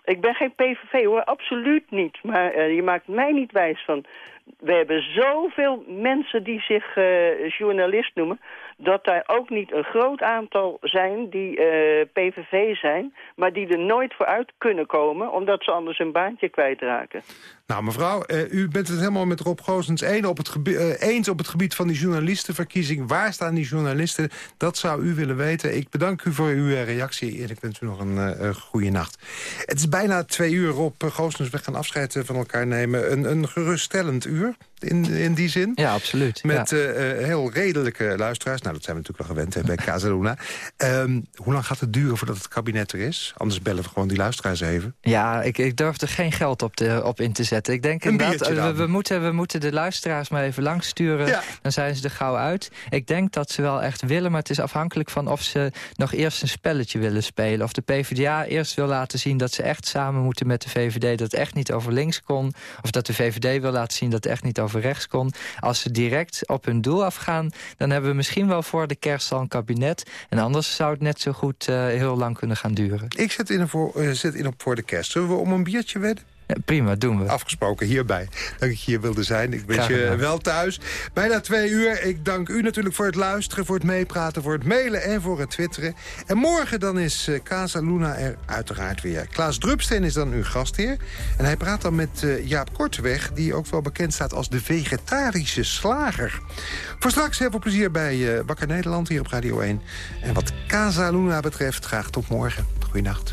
N: Ik ben geen PVV hoor, absoluut niet. Maar eh, je maakt mij niet wijs van... We hebben zoveel mensen die zich eh, journalist noemen... dat daar ook niet een groot aantal zijn die eh, PVV zijn... maar die er nooit voor uit kunnen komen... omdat ze anders een baantje kwijtraken.
C: Nou, mevrouw, eh, u bent het helemaal met Rob Goossens eens op, het eens op het gebied van die journalistenverkiezing. Waar staan die journalisten? Dat zou u willen weten. Ik bedank u voor uw reactie en ik wens u nog een goede nacht. Het is bijna twee uur, Rob Goossens. We gaan afscheid van elkaar nemen. Een, een geruststellend uur, voiture in, in die zin.
D: Ja, absoluut.
C: Met
D: ja.
C: eh, eh, heel redelijke luisteraars. Nou, dat zijn we natuurlijk wel gewend hè, bij Casaluna. Ehm, hoe lang gaat het duren voordat het kabinet er is? Anders bellen we gewoon die luisteraars even.
D: Ja, ik, ik durf er geen geld op, te, op in te zetten. Ik denk inderdaad, eh, we, we, moeten, we moeten de luisteraars maar even langs sturen.
C: Ja.
D: Dan zijn ze er gauw uit. Ik denk dat ze wel echt willen, maar het is afhankelijk van of ze nog eerst een spelletje willen spelen. Of de PvdA eerst wil laten zien dat ze echt samen moeten met de VVD. Dat het echt niet over links kon. Of dat de VVD wil laten zien dat het echt niet over rechts kon. Als ze direct op hun doel afgaan, dan hebben we misschien wel voor de kerst al een kabinet. En anders zou het net zo goed eh, heel lang kunnen gaan duren.
C: Ik zet in, eh, zet in op voor de kerst. Zullen we om een biertje wedden?
D: Prima, doen we.
C: Afgesproken hierbij dat ik hier wilde zijn. Ik wens
D: Graag
C: je wel thuis. Bijna twee uur. Ik dank u natuurlijk voor het luisteren, voor het meepraten... voor het mailen en voor het twitteren. En morgen dan is eh, Casa Luna er uiteraard weer. Klaas Drupsteen is dan uw gastheer. En hij praat dan met eh, Jaap Korteweg... die ook wel bekend staat als de vegetarische slager. Voor straks heel veel plezier bij eh Wakker Nederland hier op Radio 1. En wat Casa Luna betreft, graag tot morgen. Goeienacht.